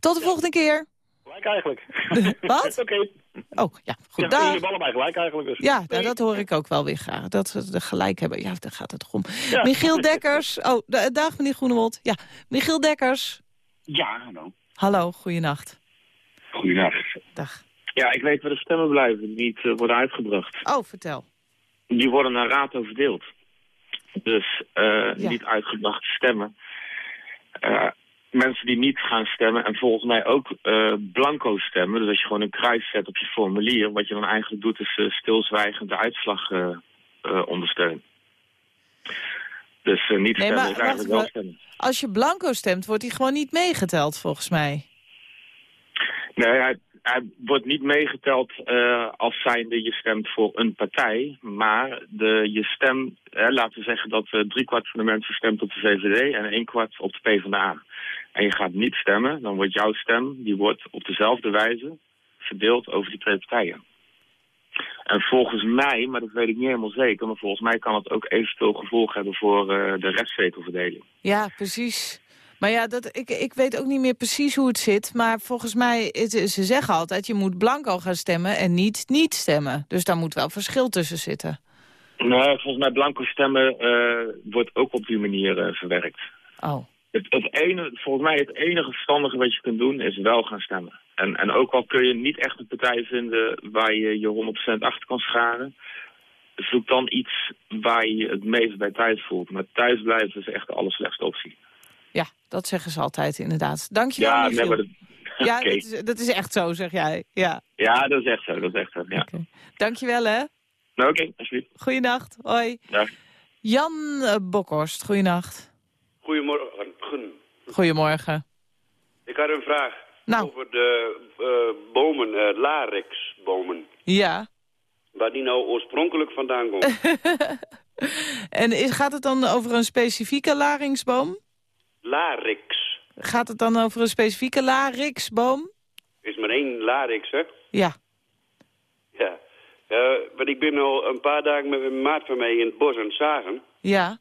tot de volgende keer. Gelijk eigenlijk. Wat? Oké. Oh, ja, goed, Ja, dag. je hebt allebei gelijk eigenlijk. Dus. Ja, nou, dat hoor ik ook wel weer graag. Dat ze er gelijk hebben. Ja, daar gaat het toch om. Ja. Michiel Dekkers. Oh, da- dag meneer Groenewold. Ja, Michiel Dekkers. Ja, hallo. Hallo, goeienacht. Goedendag. Dag. Ja, ik weet waar de stemmen blijven, die niet eh, worden uitgebracht. Oh, vertel. Die worden naar rato verdeeld. Dus eh, Ja. niet uitgebrachte stemmen. Eh, mensen die niet gaan stemmen en volgens mij ook eh, blanco stemmen. Dus als je gewoon een kruis zet op je formulier, wat je dan eigenlijk doet is eh, stilzwijgend de uitslag eh, ondersteunen. Dus niet Nee, stemmen maar is eigenlijk wel stemmen. Als je blanco stemt, wordt hij gewoon niet meegeteld, volgens mij. Nee, hij, hij wordt niet meegeteld als zijnde je stemt voor een partij. Maar de, je stem, laten we zeggen dat driekwart van de mensen stemt op de VVD en een kwart op de PvdA. En je gaat niet stemmen, dan wordt jouw stem, die wordt op dezelfde wijze verdeeld over die twee partijen. En volgens mij, maar dat weet ik niet helemaal zeker, maar volgens mij kan het ook eventueel gevolg hebben voor eh, de restzetelverdeling. Ja, precies. Maar ja, dat, ik, ik weet ook niet meer precies hoe het zit. Maar volgens mij, ze zeggen altijd, je moet blanco gaan stemmen en niet niet stemmen. Dus daar moet wel verschil tussen zitten. Nee, volgens mij blanco stemmen eh, wordt ook op die manier eh, verwerkt. Oh. Het, het ene, volgens mij het enige verstandige wat je kunt doen is wel gaan stemmen. En, en ook al kun je niet echt een partij vinden waar je je 100% achter kan scharen... zoek dan iets waar je het meest bij thuis voelt. Maar thuis blijven is echt de allerslechtste optie. Ja, dat zeggen ze altijd inderdaad. Dankjewel, Ja, nee, maar dat, Ja, dat, is, dat is echt zo, zeg jij. Ja, ja, dat is echt zo. Dat is echt zo, ja. Dankjewel, hè. Nou, oké, alsjeblieft. Goeienacht. Hoi. Dag. Jan Bokhorst, goeienacht. Goedemorgen. Goedemorgen. Ik had een vraag Nou. over de eh, bomen, eh larixbomen. Ja. Waar die nou oorspronkelijk vandaan komen. En is, gaat het dan over een specifieke laringsboom? larix. Gaat het dan over een specifieke larixboom? Is maar één larix, hè? Ja. Ja. Eh, want ik ben al een paar dagen met een maat van mij in het bos aan het zagen. Ja.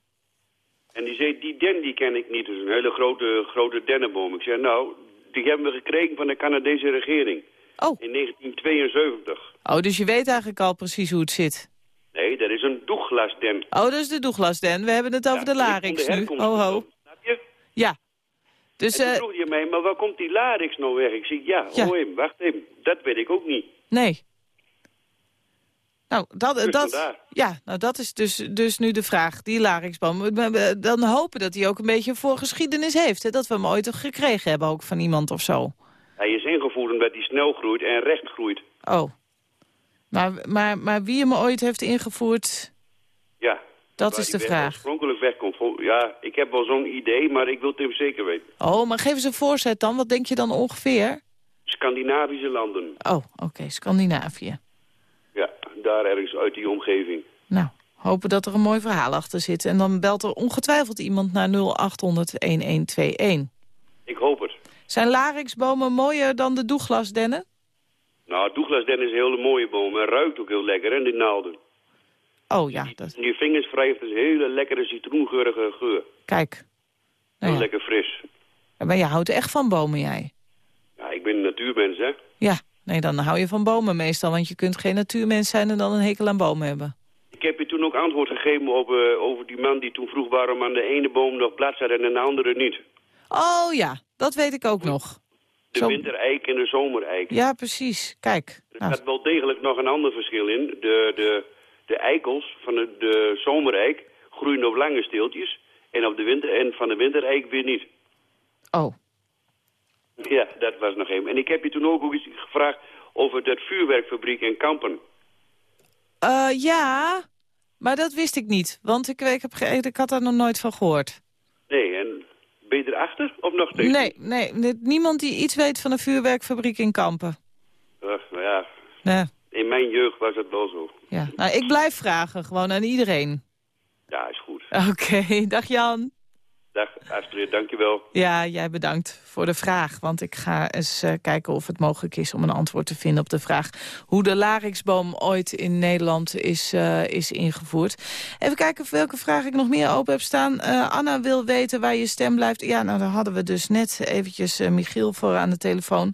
En die zei, die den die ken ik niet. Dat is een hele grote, grote dennenboom. Ik zei, nou, die hebben we gekregen van de Canadese regering. Oh. In 1972. Oh, dus je weet eigenlijk al precies hoe het zit. Nee, dat is een doeglasden. Oh, dat is de Douglasden. We hebben het over Ja, de larix de nu. herkomst Ho. Snap je? Ja. Dus, en toen eh, vroeg hij mij, maar waar komt die larix nou weg? Ik zeg, ja, Ja. hoor hem, wacht even. Dat weet ik ook niet. nee. Nou, dat, Dus dat, ja, nou, dat is dus, dus nu de vraag, die we- Dan hopen dat hij ook een beetje voor geschiedenis heeft. Hè? Dat we hem ooit gekregen hebben, ook van iemand of zo. Hij is ingevoerd omdat hij snel groeit en recht groeit. Oh. Maar, maar, maar wie hem ooit heeft ingevoerd, Ja. dat is de weg vraag. oorspronkelijk wegkomt. Ja, ik heb wel zo'n idee, maar ik wil het even zeker weten. Oh, maar geef eens een voorzet dan. Wat denk je dan ongeveer? Scandinavische landen. Oh, oké, Scandinavië. Daar ergens uit die omgeving. Nou, hopen dat er een mooi verhaal achter zit. En dan belt er ongetwijfeld iemand naar 0800-1121. Ik hoop het. Zijn larixbomen mooier dan de doeglasdennen? Nou, doeglasden is een hele mooie boom en ruikt ook heel lekker, en die naalden. Oh ja, dat, En die vingers wrijft een hele lekkere citroengeurige geur. kijk. Heel Nou ja. lekker fris. Maar je houdt echt van bomen, jij? Ja, ik ben een natuurmens, hè. Ja, nee, dan hou je van bomen meestal. Want je kunt geen natuurmens zijn en dan een hekel aan bomen hebben. Ik heb je toen ook antwoord gegeven op, eh, over die man die toen vroeg waarom aan de ene boom nog blad zat en aan de andere niet. Oh ja, dat weet ik ook nog. De Zo- wintereik en de zomereik. Ja, precies. Kijk. Er Nou, wel degelijk nog een ander verschil in. De, de, de eikels van de, de zomereik groeien op lange steeltjes. En, op de winter, en van de wintereik weer niet. oh. Ja, dat was nog even. En ik heb je toen ook, iets gevraagd over dat vuurwerkfabriek in Kampen. Eh, ja, maar dat wist ik niet. Want ik, ik, heb, ik had daar nog nooit van gehoord. Nee, en ben je erachter of nog steeds? Nee, nee, niemand die iets weet van een vuurwerkfabriek in Kampen. Ach, nou ja, Nee, in mijn jeugd was het wel zo. ja. Nou, ik blijf vragen, gewoon aan iedereen. Ja, is goed. Oké, dag Jan. Dag Astrid, dankjewel. Ja, jij bedankt voor de vraag. Want ik ga eens eh, kijken of het mogelijk is om een antwoord te vinden op de vraag... hoe de Larixboom ooit in Nederland is, eh, is ingevoerd. Even kijken welke vraag ik nog meer open heb staan. Eh, Anna wil weten waar je stem blijft. Ja, nou, daar hadden we dus net eventjes Michiel voor aan de telefoon.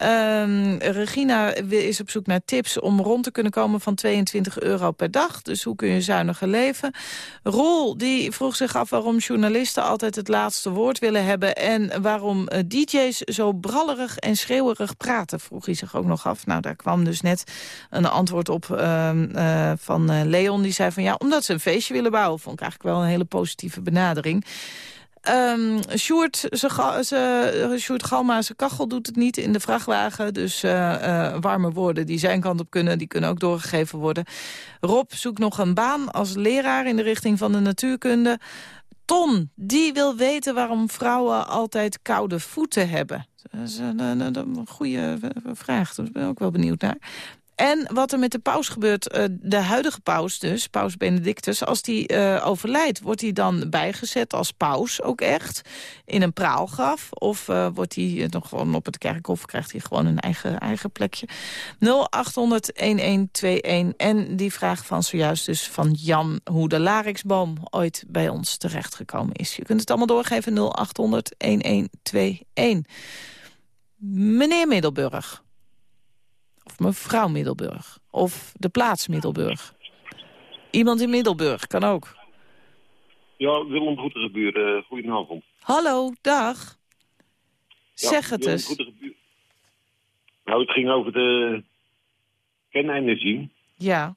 Ehm, Regina is op zoek naar tips om rond te kunnen komen van 22 euro per dag. Dus hoe kun je zuiniger leven? Roel die vroeg zich af waarom journalisten altijd het laatste woord willen hebben... en waarom eh, dj's zo brallerig en schreeuwerig praten, vroeg hij zich ook nog af. Nou, daar kwam dus net een antwoord op ehm, eh, van eh, Leon. Die zei van ja, omdat ze een feestje willen bouwen. Vond ik eigenlijk wel een hele positieve benadering. Ehm Sjoerd, ze ze- Sjoerd Galma, zijn kachel doet het niet in de vrachtwagen. Dus eh, eh, warme woorden die zijn kant op kunnen, die kunnen ook doorgegeven worden. Rob zoekt nog een baan als leraar in de richting van de natuurkunde. Ton, die wil weten waarom vrouwen altijd koude voeten hebben. Dat is een, een, goede eh, vraag, daar ben ik ook wel benieuwd naar. En wat er met de paus gebeurt, eh, de huidige paus dus, paus Benedictus... als die eh, overlijdt, wordt hij dan bijgezet als paus ook echt? In een praalgraf? Of eh, wordt hij nog gewoon op het kerkhof, krijgt hij gewoon een eigen, eigen plekje? 0800-1121. En die vraag van zojuist dus van Jan... hoe de Larixboom ooit bij ons terechtgekomen is. Je kunt het allemaal doorgeven, 0800-1121. Meneer Middelburg. Of mevrouw Middelburg. Of de plaats Middelburg. Iemand in Middelburg, kan ook. Ja, Willem Goetegebuur, uh, goedenavond. Hallo, dag. Ja, zeg het eens. Nou, het ging over de kernenergie. Ja,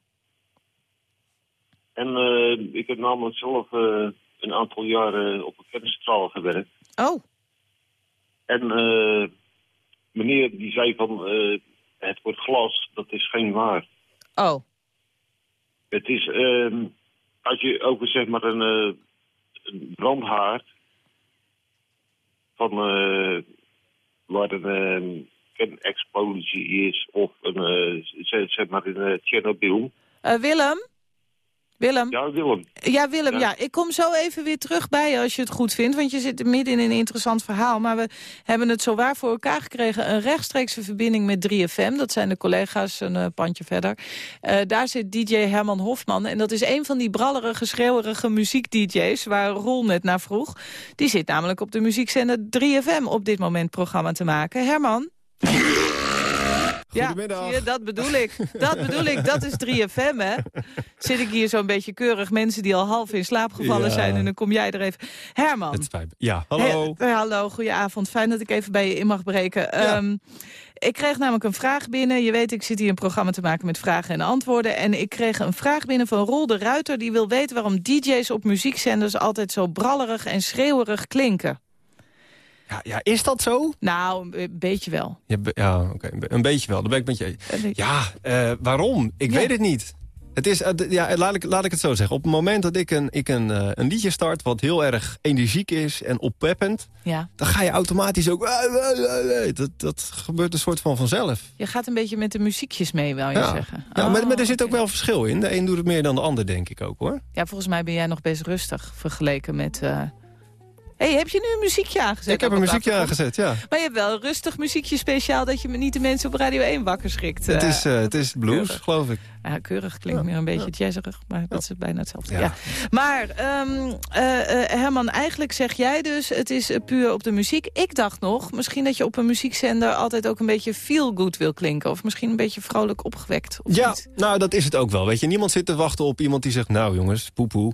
En eh, ik heb namelijk zelf eh, een aantal jaren op een kerncentrale gewerkt. Oh, En eh, meneer die zei van, eh, het wordt glas, dat is geen waar. oh. Het is, ehm, als je over zeg maar een, een brandhaard van eh, waar een kernexplosie is of een, eh, zeg, maar in Tsjernobyl. Willem? Willem? Ja, Willem. Ja, Willem, ja. Ja. Ik kom zo even weer terug bij je als je het goed vindt. Want je zit midden in een interessant verhaal. Maar we hebben het zo waar voor elkaar gekregen. Een rechtstreekse verbinding met 3FM. Dat zijn de collega's een eh, pandje verder. Eh, daar zit DJ Herman Hofman. En dat is een van die brallerige, schreeuwerige muziek-DJ's... waar Roel net naar vroeg. Die zit namelijk op de muziekzender 3FM op dit moment programma te maken. Herman? Goedemiddag. Ja, dat bedoel ik. Dat bedoel ik, dat is 3FM, hè? Zit ik hier zo'n beetje keurig mensen die al half in slaap gevallen Ja. zijn... en dan kom jij er even... Herman. Het spijt. Ja, hallo. Hey, hallo, goedenavond. Fijn dat ik even bij je in mag breken. Ehm, ik kreeg namelijk een vraag binnen. Je weet, ik zit hier een programma te maken met vragen en antwoorden. En ik kreeg een vraag binnen van Roel de Ruiter. Die wil weten waarom dj's op muziekzenders altijd zo brallerig en schreeuwerig klinken. Ja, ja, is dat zo? Nou, een beetje wel. Ja, ja oké, een be- een beetje wel. Daar ben ik met je. Beetje. Ja, eh, waarom? Ik Ja. weet het niet. Het is, eh, ja, laat, ik, laat ik het zo zeggen. Op het moment dat ik een, ik een, eh, een liedje start... wat heel erg energiek is en oppeppend... Ja. dan ga je automatisch ook... Dat, dat gebeurt een soort van vanzelf. Je gaat een beetje met de muziekjes mee, wil je Ja, zeggen. ja maar, Oh, maar er zit ook wel verschil in. De een doet het meer dan de ander, denk ik ook, hoor. Ja, volgens mij ben jij nog best rustig vergeleken met... hey, heb je nu een muziekje aangezet? ik heb een muziekje aangezet, ja. Maar je hebt wel een rustig muziekje speciaal... dat je me niet de mensen op Radio 1 wakker schrikt. Het eh. is, eh, het is blues, keurig. geloof ik. Ja, keurig klinkt meer een beetje jazzerig, maar dat is bijna hetzelfde. Ja. Ja. Maar ehm, eh, Herman, eigenlijk zeg jij dus, het is puur op de muziek. Ik dacht nog, misschien dat je op een muziekzender altijd ook een beetje feel-good wil klinken. Of misschien een beetje vrolijk opgewekt. Of Ja, niet? nou dat is het ook wel. Weet je, niemand zit te wachten op iemand die zegt... nou jongens, poepoe,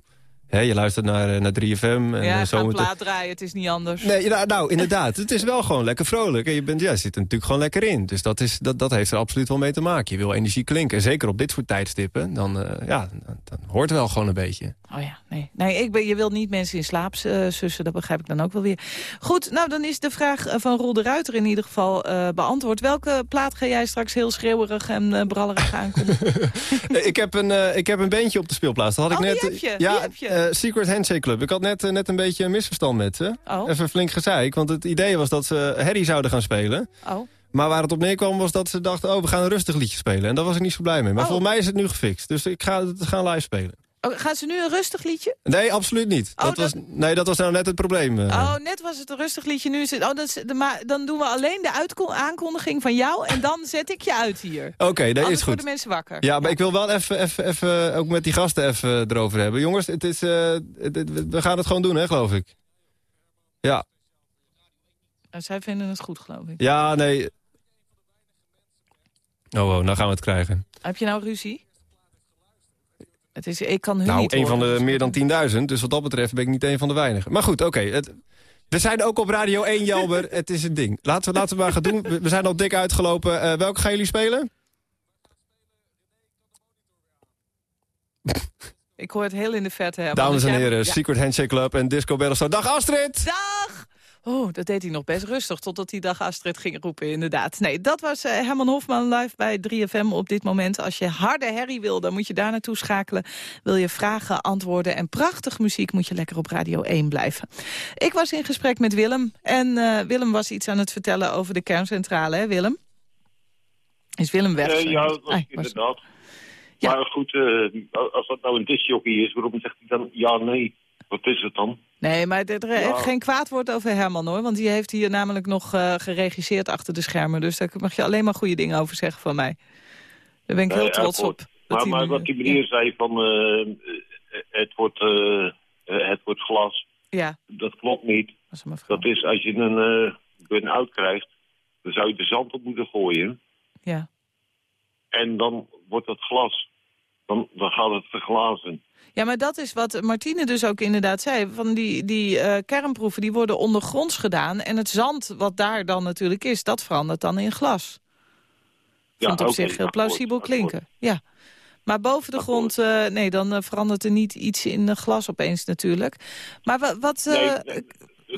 Je luistert naar, eh, naar 3FM. En, ja, eh, ga een plaat draaien, het is niet anders. Nee, nou, nou, inderdaad. Het is wel gewoon lekker vrolijk. En je, bent, ja, je zit er natuurlijk gewoon lekker in. Dus dat, is, dat, dat heeft er absoluut wel mee te maken. Je wil energie klinken. En zeker op dit soort tijdstippen. Dan, eh, ja, dan, hoort wel gewoon een beetje. Oh ja, nee. nee ik ben, je wilt niet mensen in slaap eh, sussen, dat begrijp ik dan ook wel weer. Goed, nou dan is de vraag van Roel de Ruiter in ieder geval beantwoord. Welke plaat ga jij straks heel schreeuwerig en brallerig aankondigen? Eh, ik, heb een, ik heb een bandje op de speelplaats. Dat had Oh, ik net, heb je, Ja, heb je. Eh, Secret Handshake Club. Ik had net, eh, net een beetje een misverstand met ze. Oh. Even flink gezeik. Want het idee was dat ze Harry zouden gaan spelen. Oh. Maar waar het op neerkwam was dat ze dachten... oh, we gaan een rustig liedje spelen. En daar was ik niet zo blij mee. Maar Oh. volgens mij is het nu gefixt. Dus ik ga het gaan live spelen. Oh, gaan ze nu een rustig liedje? Nee, absoluut niet. Oh, dat dat- Was, nee, dat was nou net het probleem. eh. Oh, net was het een rustig liedje, nu is het... Oh, dat is, de, maar dan doen we alleen de aankondiging van jou en dan zet ik je uit hier. Oké, nee, Anders is goed. worden mensen wakker. Ja, maar ik wil wel even, even, even ook met die gasten even erover hebben. Jongens, het is, eh, we gaan het gewoon doen, hè, geloof ik. Ja, En zij vinden het goed, geloof ik. ja, nee. Oh, oh, nou gaan we het krijgen. Heb je nou ruzie? Het is, ik kan hun nou, niet een van de meer dan 10.000. Dus wat dat betreft ben ik niet een van de weinigen. Maar goed, oké. we zijn ook op Radio 1, Jelber. het is een ding. Laten we, laten we maar gaan doen. We, zijn al dik uitgelopen. Eh, welke gaan jullie spelen? Ik hoor het heel in de verte hebben. Dames en Dus heren, Ja. Secret Handshake Club en Disco Battlestar. Dag Astrid! Dag! Oh, dat deed hij nog best rustig, totdat hij dag Astrid ging roepen, inderdaad. Nee, dat was eh, Herman Hofman live bij 3FM op dit moment. Als je harde herrie wil, dan moet je daar naartoe schakelen. Wil je vragen, antwoorden en prachtig muziek... moet je lekker op Radio 1 blijven. Ik was in gesprek met Willem. En eh, Willem was iets aan het vertellen over de kerncentrale, hè Willem? Is Willem weg? Eh, ja, dat was Ah, was- inderdaad. Maar goed, als dat nou een discjockey is, waarom zegt hij dan ja, nee? Wat is het dan? Nee, maar er, er Ja. geen kwaad woord over Herman hoor. Want die heeft hier namelijk nog eh, geregisseerd achter de schermen. Dus daar mag je alleen maar goede dingen over zeggen van mij. Daar ben ik heel trots op. dat Maar, maar wat die meneer zei van eh, eh, het, wordt, eh, eh, het wordt glas, Ja, dat klopt niet. Dat is als je een eh burn-out krijgt, dan zou je de zand op moeten gooien. Ja. En dan wordt het glas. Dan, dan gaat het verglazen. Ja, maar dat is wat Martine dus ook inderdaad zei. Van die, die eh, kernproeven die worden ondergronds gedaan. En het zand wat daar dan natuurlijk is, dat verandert dan in glas. Ja, Vond op zich heel plausibel akkoord. klinken. Ja. Maar boven de grond, eh, nee, dan eh, verandert er niet iets in glas opeens natuurlijk. Maar wa- wat, Nee, nee,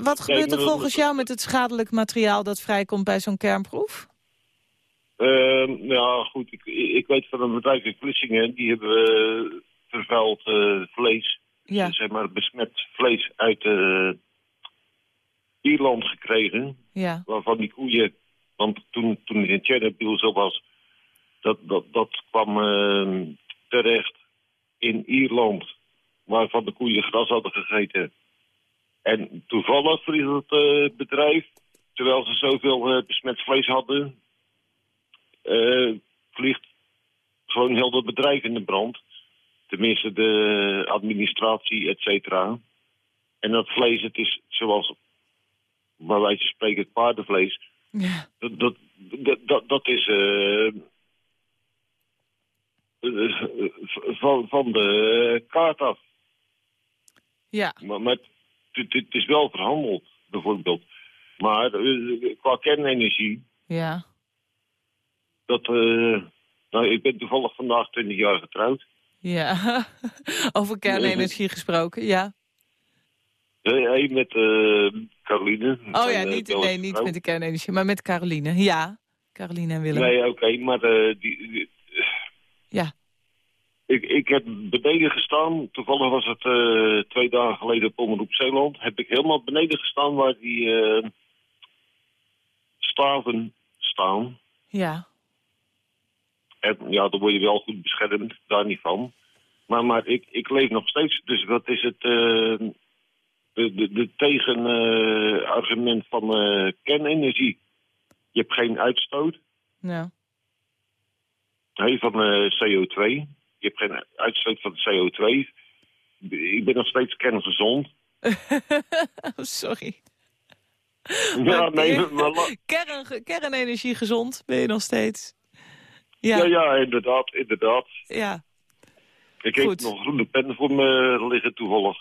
wat nee, gebeurt er volgens jou met het schadelijk materiaal dat vrijkomt bij zo'n kernproef? Ehm, ja, goed. Ik, ik weet van een bedrijf in Vlissingen, die hebben vervuild eh, vlees. Ja. Zeg maar besmet vlees uit eh, Ierland gekregen. Ja, Waarvan die koeien, want toen, toen in Chernobyl zo was, dat, dat, dat kwam eh, terecht in Ierland. Waarvan de koeien gras hadden gegeten. En toevallig vliegt het eh, bedrijf, terwijl ze zoveel besmet vlees hadden, vliegt gewoon heel het bedrijf in de brand. Tenminste de administratie, et cetera. En dat vlees, het is zoals waar wij spreken het paardenvlees. ja, Dat, dat, dat, dat, is eh, eh, van, van de kaart af. ja. Maar, maar het, het is wel verhandeld, bijvoorbeeld. Maar eh, qua kernenergie, ja. dat... nou, ik ben toevallig vandaag 20 jaar getrouwd. Ja, over kernenergie gesproken, ja. Hey, met eh, Caroline. Oh ja, eh, niet, nee, niet met de kernenergie, maar met Caroline. Ja, Caroline en Willem. Nee, oké, maar eh, die, die- Ja, ik, ik heb beneden gestaan. Toevallig was het eh, twee dagen geleden op Omroep Zeeland. Heb ik helemaal beneden gestaan waar die eh, staven staan. ja. En ja, dan word je wel goed beschermd, daar niet van. Maar, maar ik, ik leef nog steeds. Dus wat is het eh, de, de, de tegenargument van eh, kernenergie? Je hebt geen uitstoot ja. hè, van eh, CO2. Je hebt geen uitstoot van CO2. Ik ben nog steeds kerngezond. Oh, Sorry. Ja, nee, maar Kern, kernenergie gezond ben je nog steeds. Ja. Ja, ja, inderdaad, inderdaad. ja. Ik heb nog een groene pen voor me liggen toevallig.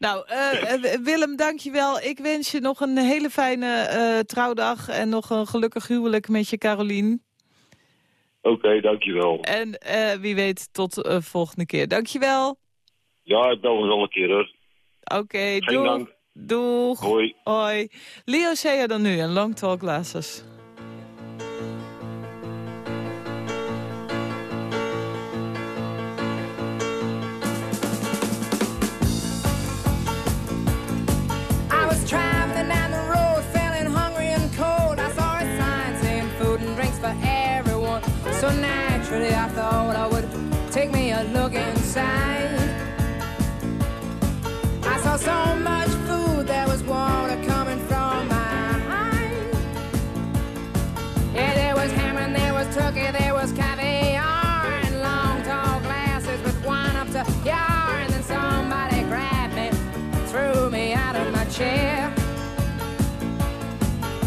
Nou, eh, eh, Willem, dankjewel. Ik wens je nog een hele fijne eh, trouwdag en nog een gelukkig huwelijk met je Carolien. Oké, dankjewel. En wie weet tot de volgende keer. Dankjewel. Ja, ik bel nog wel een keer hoor. Oké, doeg. Hoi. Hoi. Leo Sayer dan nu en Long Tall Glasses. Naturally, I thought I would take me a look inside. I saw so much food, there was water coming from my eyes. Yeah, there was ham and there was turkey, there was caviar and long tall glasses with wine up to yar. And then somebody grabbed me, threw me out of my chair.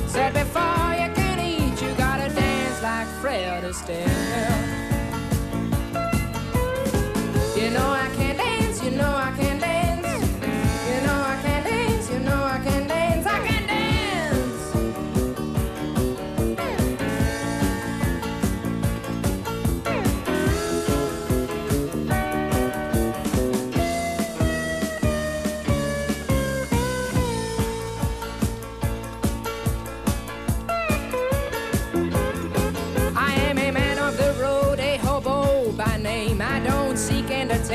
Said before you can eat, you gotta dance like Fred Astaire.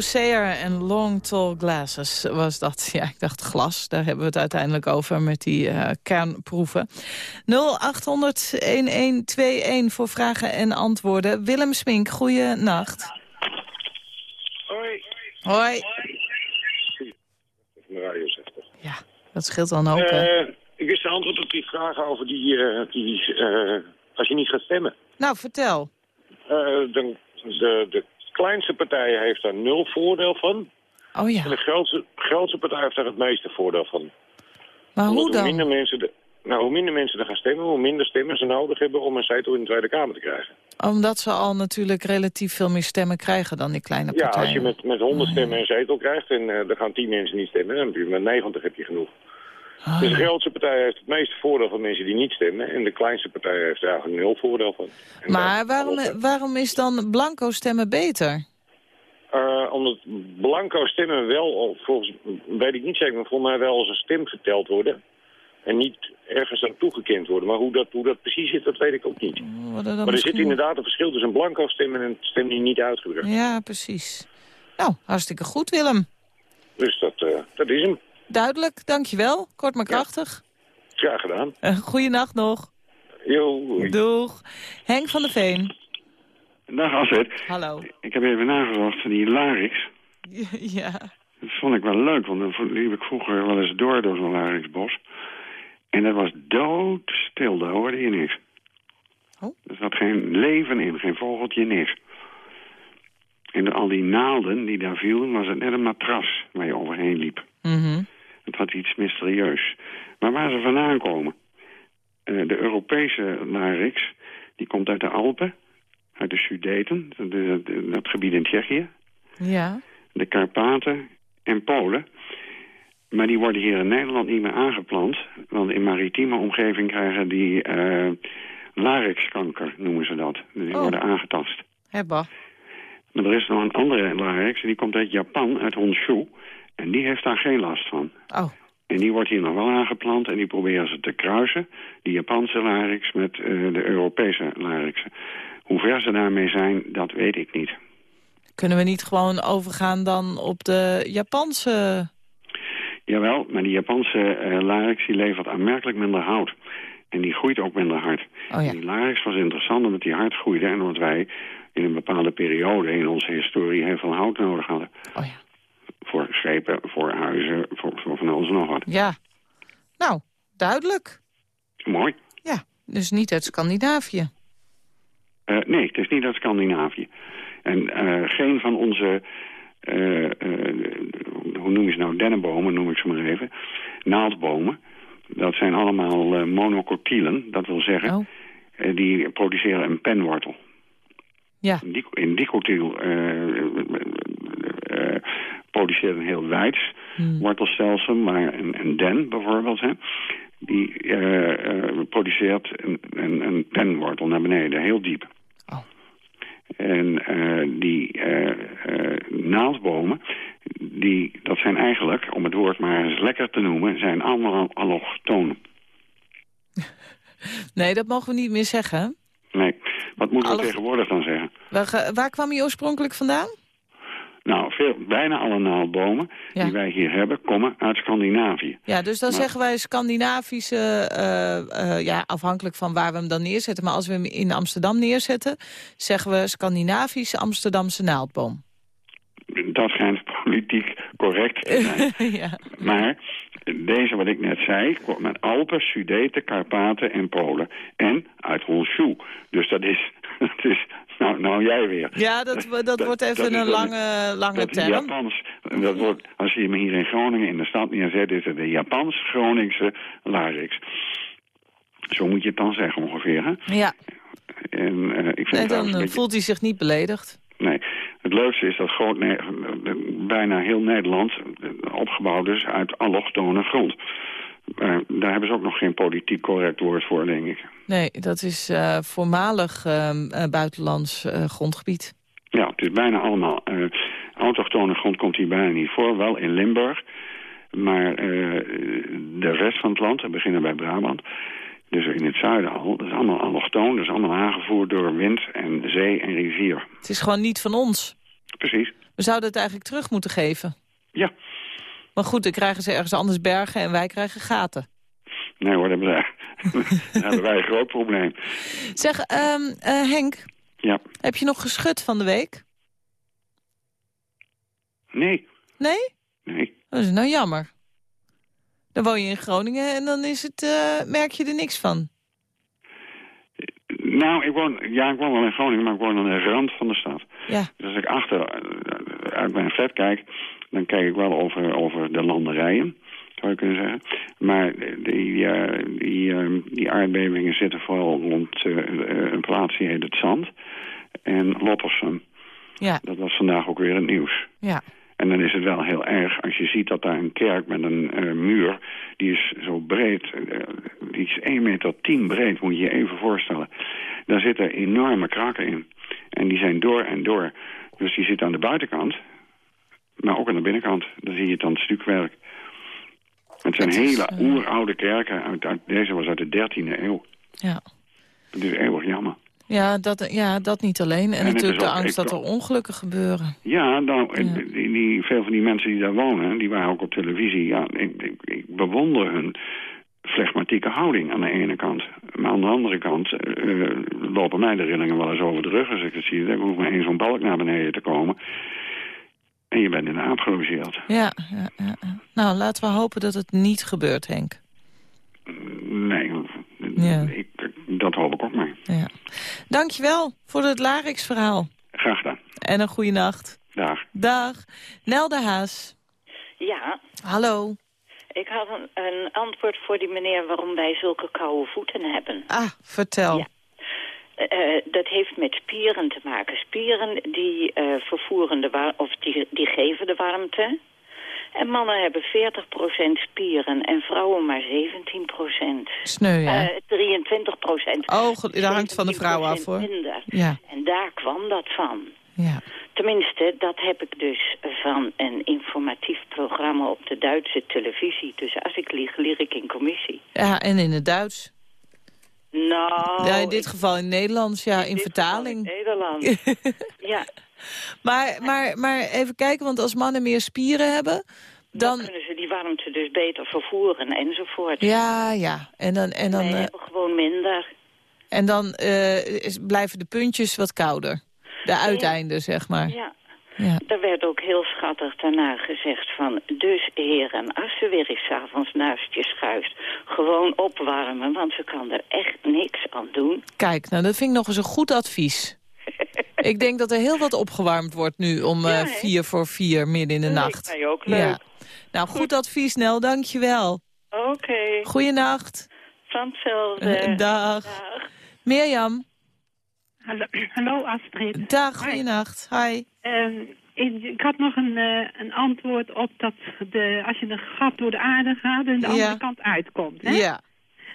Sayer en Long Tall Glasses was dat. Ja, ik dacht glas, daar hebben we het uiteindelijk over met die eh, kernproeven. 0800-1121 voor vragen en antwoorden. Willem Smink, goeienacht. Hoi. Hoi. Toch. Dat scheelt hoop, hè? Eh, ik wist de antwoord op die vragen over die, eh, die als je niet gaat stemmen. Nou, vertel. Dan, de, de kleinste partij heeft daar nul voordeel van. Oh ja. En de grootste, grootste partij heeft daar het meeste voordeel van. Maar Omdat hoe dan? minder mensen de, nou, hoe minder mensen er gaan stemmen, hoe minder stemmen ze nodig hebben om een zetel in de Tweede Kamer te krijgen. Omdat ze al natuurlijk relatief veel meer stemmen krijgen dan die kleine Ja, partijen. als je met, met 100 stemmen een zetel krijgt en eh er gaan 10 mensen niet stemmen, dan heb je met 90 heb je genoeg. Ah. Dus de grootste partij heeft het meeste voordeel van mensen die niet stemmen. En de kleinste partij heeft er eigenlijk nul voordeel van. En Maar waarom, waarom is dan blanco stemmen beter? Eh, omdat blanco stemmen wel, volgens weet ik niet zeker, maar volgens mij wel als een stem geteld worden. En niet ergens aan toegekend worden. Maar hoe dat, hoe dat precies zit, dat weet ik ook niet. Dan maar er misschien- zit inderdaad een verschil tussen een blanco stem en een stem die niet uitgedrukt. Ja, precies. Nou, hartstikke goed, Willem. Dus dat, eh, dat is hem. Duidelijk, dankjewel. Kort maar krachtig. Graag gedaan. Uh, goeienacht nog. Jo. Doeg. Henk van der Veen. Dag Astrid. Hallo. Ik heb even nagezocht van die Larix. ja. Dat vond ik wel leuk, want dan liep ik vroeger wel eens door door zo'n Larixbos. En dat was doodstil, daar hoorde je niks. Oh. Er zat geen leven in, geen vogeltje, niks. En al die naalden die daar vielen, was het net een matras waar je overheen liep. Mhm. Het had iets mysterieus. Maar waar ze vandaan komen? Eh, de Europese larix, die komt uit de Alpen, uit de Sudeten, de- de- de- dat gebied in Tsjechië, Ja. de Karpaten en Polen. Maar die worden hier in Nederland niet meer aangeplant, want in maritieme omgeving krijgen die eh larixkanker, noemen ze dat. Die Oh. worden aangetast. Hebba. Maar er is nog een andere larix, en die komt uit Japan, uit Honshu. En die heeft daar geen last van. Oh. En die wordt hier nog wel aangeplant en die proberen ze te kruisen. Die Japanse larix met eh, de Europese larixen. Hoe ver ze daarmee zijn, dat weet ik niet. Kunnen we niet gewoon overgaan dan op de Japanse... Jawel, maar die Japanse eh, larix die levert aanmerkelijk minder hout. En die groeit ook minder hard. Oh ja. Die larix was interessant omdat die hard groeide... en omdat wij in een bepaalde periode in onze historie heel veel hout nodig hadden. Oh ja. Voor schepen, voor huizen, voor, voor van alles en nog wat. Ja. Nou, duidelijk. Mooi. Ja, dus niet uit Scandinavië. Eh, nee, het is niet uit Scandinavië. En eh, geen van onze, eh, hoe noem je ze nou, dennenbomen noem ik ze maar even, naaldbomen. Dat zijn allemaal monocotylen, dat wil zeggen, eh, die produceren een penwortel. Ja. In, die, in dicotyl eh, produceert een heel wijds wortelstelsel, maar een, een den bijvoorbeeld, hè, die eh, eh, produceert een, een, een penwortel naar beneden, heel diep. En eh, die naaldbomen, die, dat zijn eigenlijk, om het woord maar eens lekker te noemen, zijn allemaal allochtonen. Nee, dat mogen we niet meer zeggen. Nee, wat moeten we tegenwoordig dan zeggen? Waar, waar kwam je oorspronkelijk vandaan? Nou, veel, bijna alle naaldbomen die wij hier hebben, komen uit Scandinavië. Ja, dus dan Maar- zeggen wij Scandinavische, eh, eh, ja, afhankelijk van waar we hem dan neerzetten. Maar als we hem in Amsterdam neerzetten, zeggen we Scandinavische Amsterdamse naaldboom. Dat schijnt politiek correct te zijn. ja. Maar deze wat ik net zei, komt met Alpen, Sudeten, Karpaten en Polen. En uit Honshu. Dus dat is, dat is nou, nou jij weer. Ja, dat, dat, wordt even dat een lange, lange Dat term. Japans. Dat wordt, als je hem hier in Groningen in de stad neerzet, is het de Japans-Groningse larix. Zo moet je het dan zeggen ongeveer. Hè? Ja, En, eh, ik vind en dan beetje- voelt hij zich niet beledigd. Nee, het leukste is dat groot bijna heel Nederland eh, opgebouwd is uit allochtone grond. Maar daar hebben ze ook nog geen politiek correct woord voor, denk ik. Nee, dat is eh, voormalig ehm, eh, buitenlands eh, grondgebied. Ja, het is bijna allemaal... eh autochtone grond komt hier bijna niet voor, wel in Limburg. Maar eh, de rest van het land, we beginnen bij Brabant... dus in het zuiden al, dat is allemaal allochtoon. Dat is allemaal aangevoerd door wind en zee en rivier. Het is gewoon niet van ons. Precies. We zouden het eigenlijk terug moeten geven. Ja. Maar goed, dan krijgen ze ergens anders bergen en wij krijgen gaten. Nee hoor, dan hebben wij, dan hebben wij een groot probleem. Zeg, ehm, eh, Henk, Ja. heb je nog geschud van de week? Nee. Nee? Nee. Dat is nou jammer. Dan woon je in Groningen en dan is het, eh, merk je er niks van. Nou, ik woon, ja, ik woon wel in Groningen, maar ik woon aan de rand van de stad. Ja. Dus als ik achter eh, uit mijn flat kijk, dan kijk ik wel over, over de landerijen, zou je kunnen zeggen. Maar die, eh, die, eh, die aardbevingen zitten vooral rond eh, eh, een plaats die heet het Zand. En Loppersum. Ja. Dat was vandaag ook weer het nieuws. Ja. En dan is het wel heel erg als je ziet dat daar een kerk met een muur... die is zo breed, die is 1 meter 10 breed, moet je je even voorstellen. Daar zitten enorme kraken in. En die zijn door en door. Dus die zit aan de buitenkant, maar ook aan de binnenkant. Dan zie je het het stukwerk. Het zijn Het is, hele eh, oeroude kerken. Uit, uit- deze was uit de 13e eeuw. Ja. Het is eeuwig jammer. Ja, dat, ja, dat niet alleen. En, natuurlijk de angst ik- dat er ongelukken gebeuren. Ja, nou, Die, die, veel van die mensen die daar wonen, die waren ook op televisie. Ja, ik, ik, ik bewonder hun flegmatieke houding aan de ene kant. Maar aan de andere kant eh, lopen mij de rillingen wel eens over de rug als ik het zie. Er hoeft maar één zo'n balk naar beneden te komen. En je bent in de aap gelogeerd. Ja, ja, ja, ja. nou laten we hopen dat het niet gebeurt, Henk. Nee, Ja. ik, dat hoop ik ook maar. Ja. Dankjewel voor het Larix-verhaal. Graag gedaan. En een goede nacht. Dag. Dag. Nel de Haas. Ja, Hallo. ik had een, een antwoord voor die meneer waarom wij zulke koude voeten hebben. Ah, vertel. Ja. Eh, dat heeft met spieren te maken. Spieren die eh, vervoeren de of die, die geven de warmte. En mannen hebben 40% spieren en vrouwen maar 17%. Sneu? Eh, 23%. Oh, dat hangt van de vrouw af, hoor. Minder. Ja. En daar kwam dat van. Ja. Tenminste, dat heb ik dus van een informatief programma op de Duitse televisie. Dus als ik lieg, lieg ik in commissie. Ja, en in het Duits. Nou, ja, in dit geval in Nederlands, ja, in vertaling. Nederland. ja, Maar, maar, maar even kijken, want als mannen meer spieren hebben, dan dan... kunnen ze die warmte dus beter vervoeren enzovoort. Ja, ja. En dan, en dan, Wij eh, hebben gewoon minder. en dan eh, is- blijven de puntjes wat kouder. De uiteinden, zeg maar. Ja. Ja. Er werd ook heel schattig daarna gezegd van... dus heren, als ze weer eens avonds naast je schuift... gewoon opwarmen, want ze kan er echt niks aan doen. Kijk, nou, dat vind ik nog eens een goed advies. ik denk dat er heel wat opgewarmd wordt nu om eh, Ja, hè? vier voor vier midden in de nacht. mij ook leuk. Ja. Nou, goed advies, Nel, dankjewel. Oké, Goeienacht. van hetzelfde. Eh, Dag. Mirjam. Hallo, hallo Astrid. Dag, goeienacht. Hi. Ehm, ik, ik had nog een, eh, een antwoord op dat de, als je een gat door de aarde gaat en de Ja. andere kant uitkomt. Hè? Ja.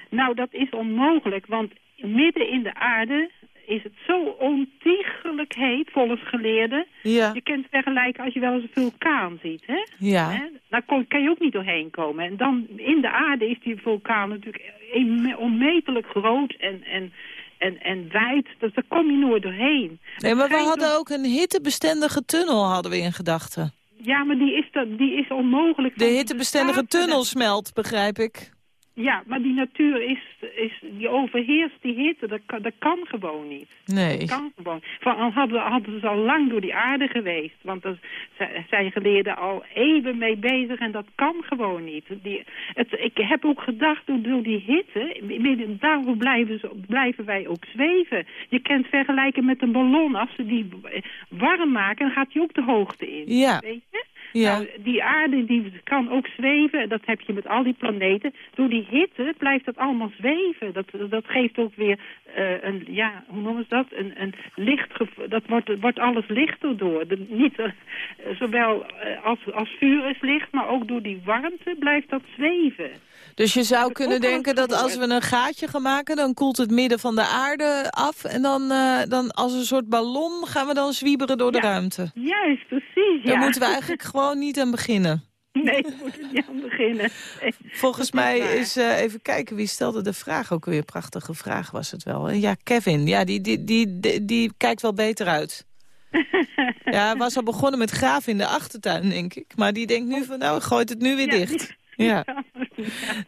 Nou, dat is onmogelijk, want midden in de aarde is het zo ontiegelijk heet, volgens geleerden. Ja. Je kunt het vergelijken als je wel eens een vulkaan ziet. Hè? Ja. Hè? Daar kon, kan je ook niet doorheen komen. En dan in de aarde is die vulkaan natuurlijk onmetelijk groot en, en, en, en wijd. Dus daar kom je nooit doorheen. Nee, maar we hadden ook een hittebestendige tunnel hadden we in gedachten. Ja, maar die is, dat, die is onmogelijk. De hittebestendige tunnel smelt, begrijp ik. Ja, maar die natuur is, is die overheerst die hitte. Dat kan, dat kan gewoon niet. Nee. Dat kan gewoon. Van, al hadden, hadden ze al lang door die aarde geweest. Want er zi- zijn geleerden al eeuwen mee bezig en dat kan gewoon niet. Die, het, ik heb ook gedacht, door, door die hitte, daarom blijven, ze, blijven wij ook zweven. Je kunt vergelijken met een ballon. Als ze die warm maken, dan gaat die ook de hoogte in. Ja. Weet je? Ja. Nou, die aarde die kan ook zweven, dat heb je met al die planeten. Door die hitte blijft dat allemaal zweven. Dat, dat geeft ook weer eh, een, ja, hoe noemen ze dat? Een, een lichtgevoel. Dat wordt, wordt alles lichter door. De, niet eh, zowel eh, als, als vuur is licht, maar ook door die warmte blijft dat zweven. Dus je zou kunnen denken dat als we een gaatje gaan maken... dan koelt het midden van de aarde af. En dan, dan als een soort ballon gaan we dan zwieberen door de ruimte. Juist, precies. Ja. moeten we eigenlijk gewoon niet aan beginnen. Nee, daar moeten we niet aan beginnen. Nee. Volgens mij is, eh, even kijken, wie stelde de vraag ook weer? Prachtige vraag was het wel. Ja, Kevin, ja, die, die, die, die, die kijkt wel beter uit. Ja, hij was al begonnen met graven in de achtertuin, denk ik. Maar die denkt nu van, nou, gooit het nu weer dicht. Ja.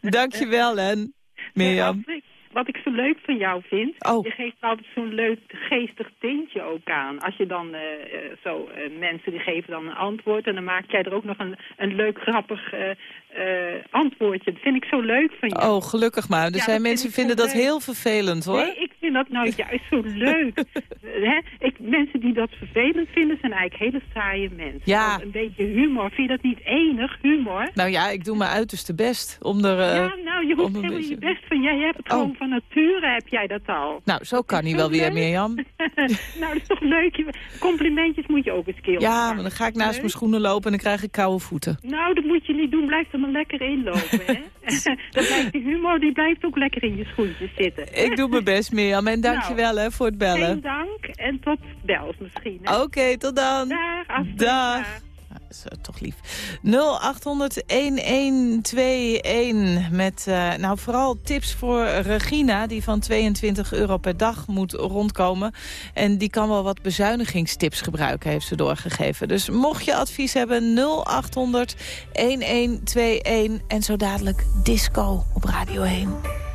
Dankjewel, Len. Mirjam. Wat ik zo leuk van jou vind, Oh. je geeft altijd zo'n leuk geestig tintje ook aan. Als je dan eh, eh, zo, eh, mensen die geven dan een antwoord en dan maak jij er ook nog een, een leuk grappig antwoordje. Dat vind ik zo leuk van jou. Oh, gelukkig maar. Er Ja, zijn mensen vind vinden dat leuk. heel vervelend, hoor. Nee, ik vind dat nou juist zo leuk. Hè? Ik, mensen die dat vervelend vinden, zijn eigenlijk hele saaie mensen. Ja. Een beetje humor, vind je dat niet enig, humor? Nou ja, ik doe mijn uiterste best om er... ja, nou, je hoeft helemaal beetje- je best van. Jij hebt het Oh. gewoon van nature, heb jij dat al. Nou, zo kan hij wel weer. Mirjam. nou, dat is toch leuk. Je- Complimentjes moet je ook eens keer Ja, maar dan ga ik naast Leuk. mijn schoenen lopen en dan krijg ik koude voeten. Nou, dat moet je niet doen. Blijf er maar lekker in lopen, hè. dan blijft die humor, die blijft ook lekker in je schoentjes zitten. Ik doe mijn best, Mirjam. En dankjewel hè, voor het Geen bellen. dank en tot bels misschien. Oké, tot dan. Dag. Is eh, toch lief. 0800-1121 met eh, nou, vooral tips voor Regina... die van 22 euro per dag moet rondkomen. En die kan wel wat bezuinigingstips gebruiken, heeft ze doorgegeven. Dus mocht je advies hebben, 0800-1121 en zo dadelijk disco op Radio 1.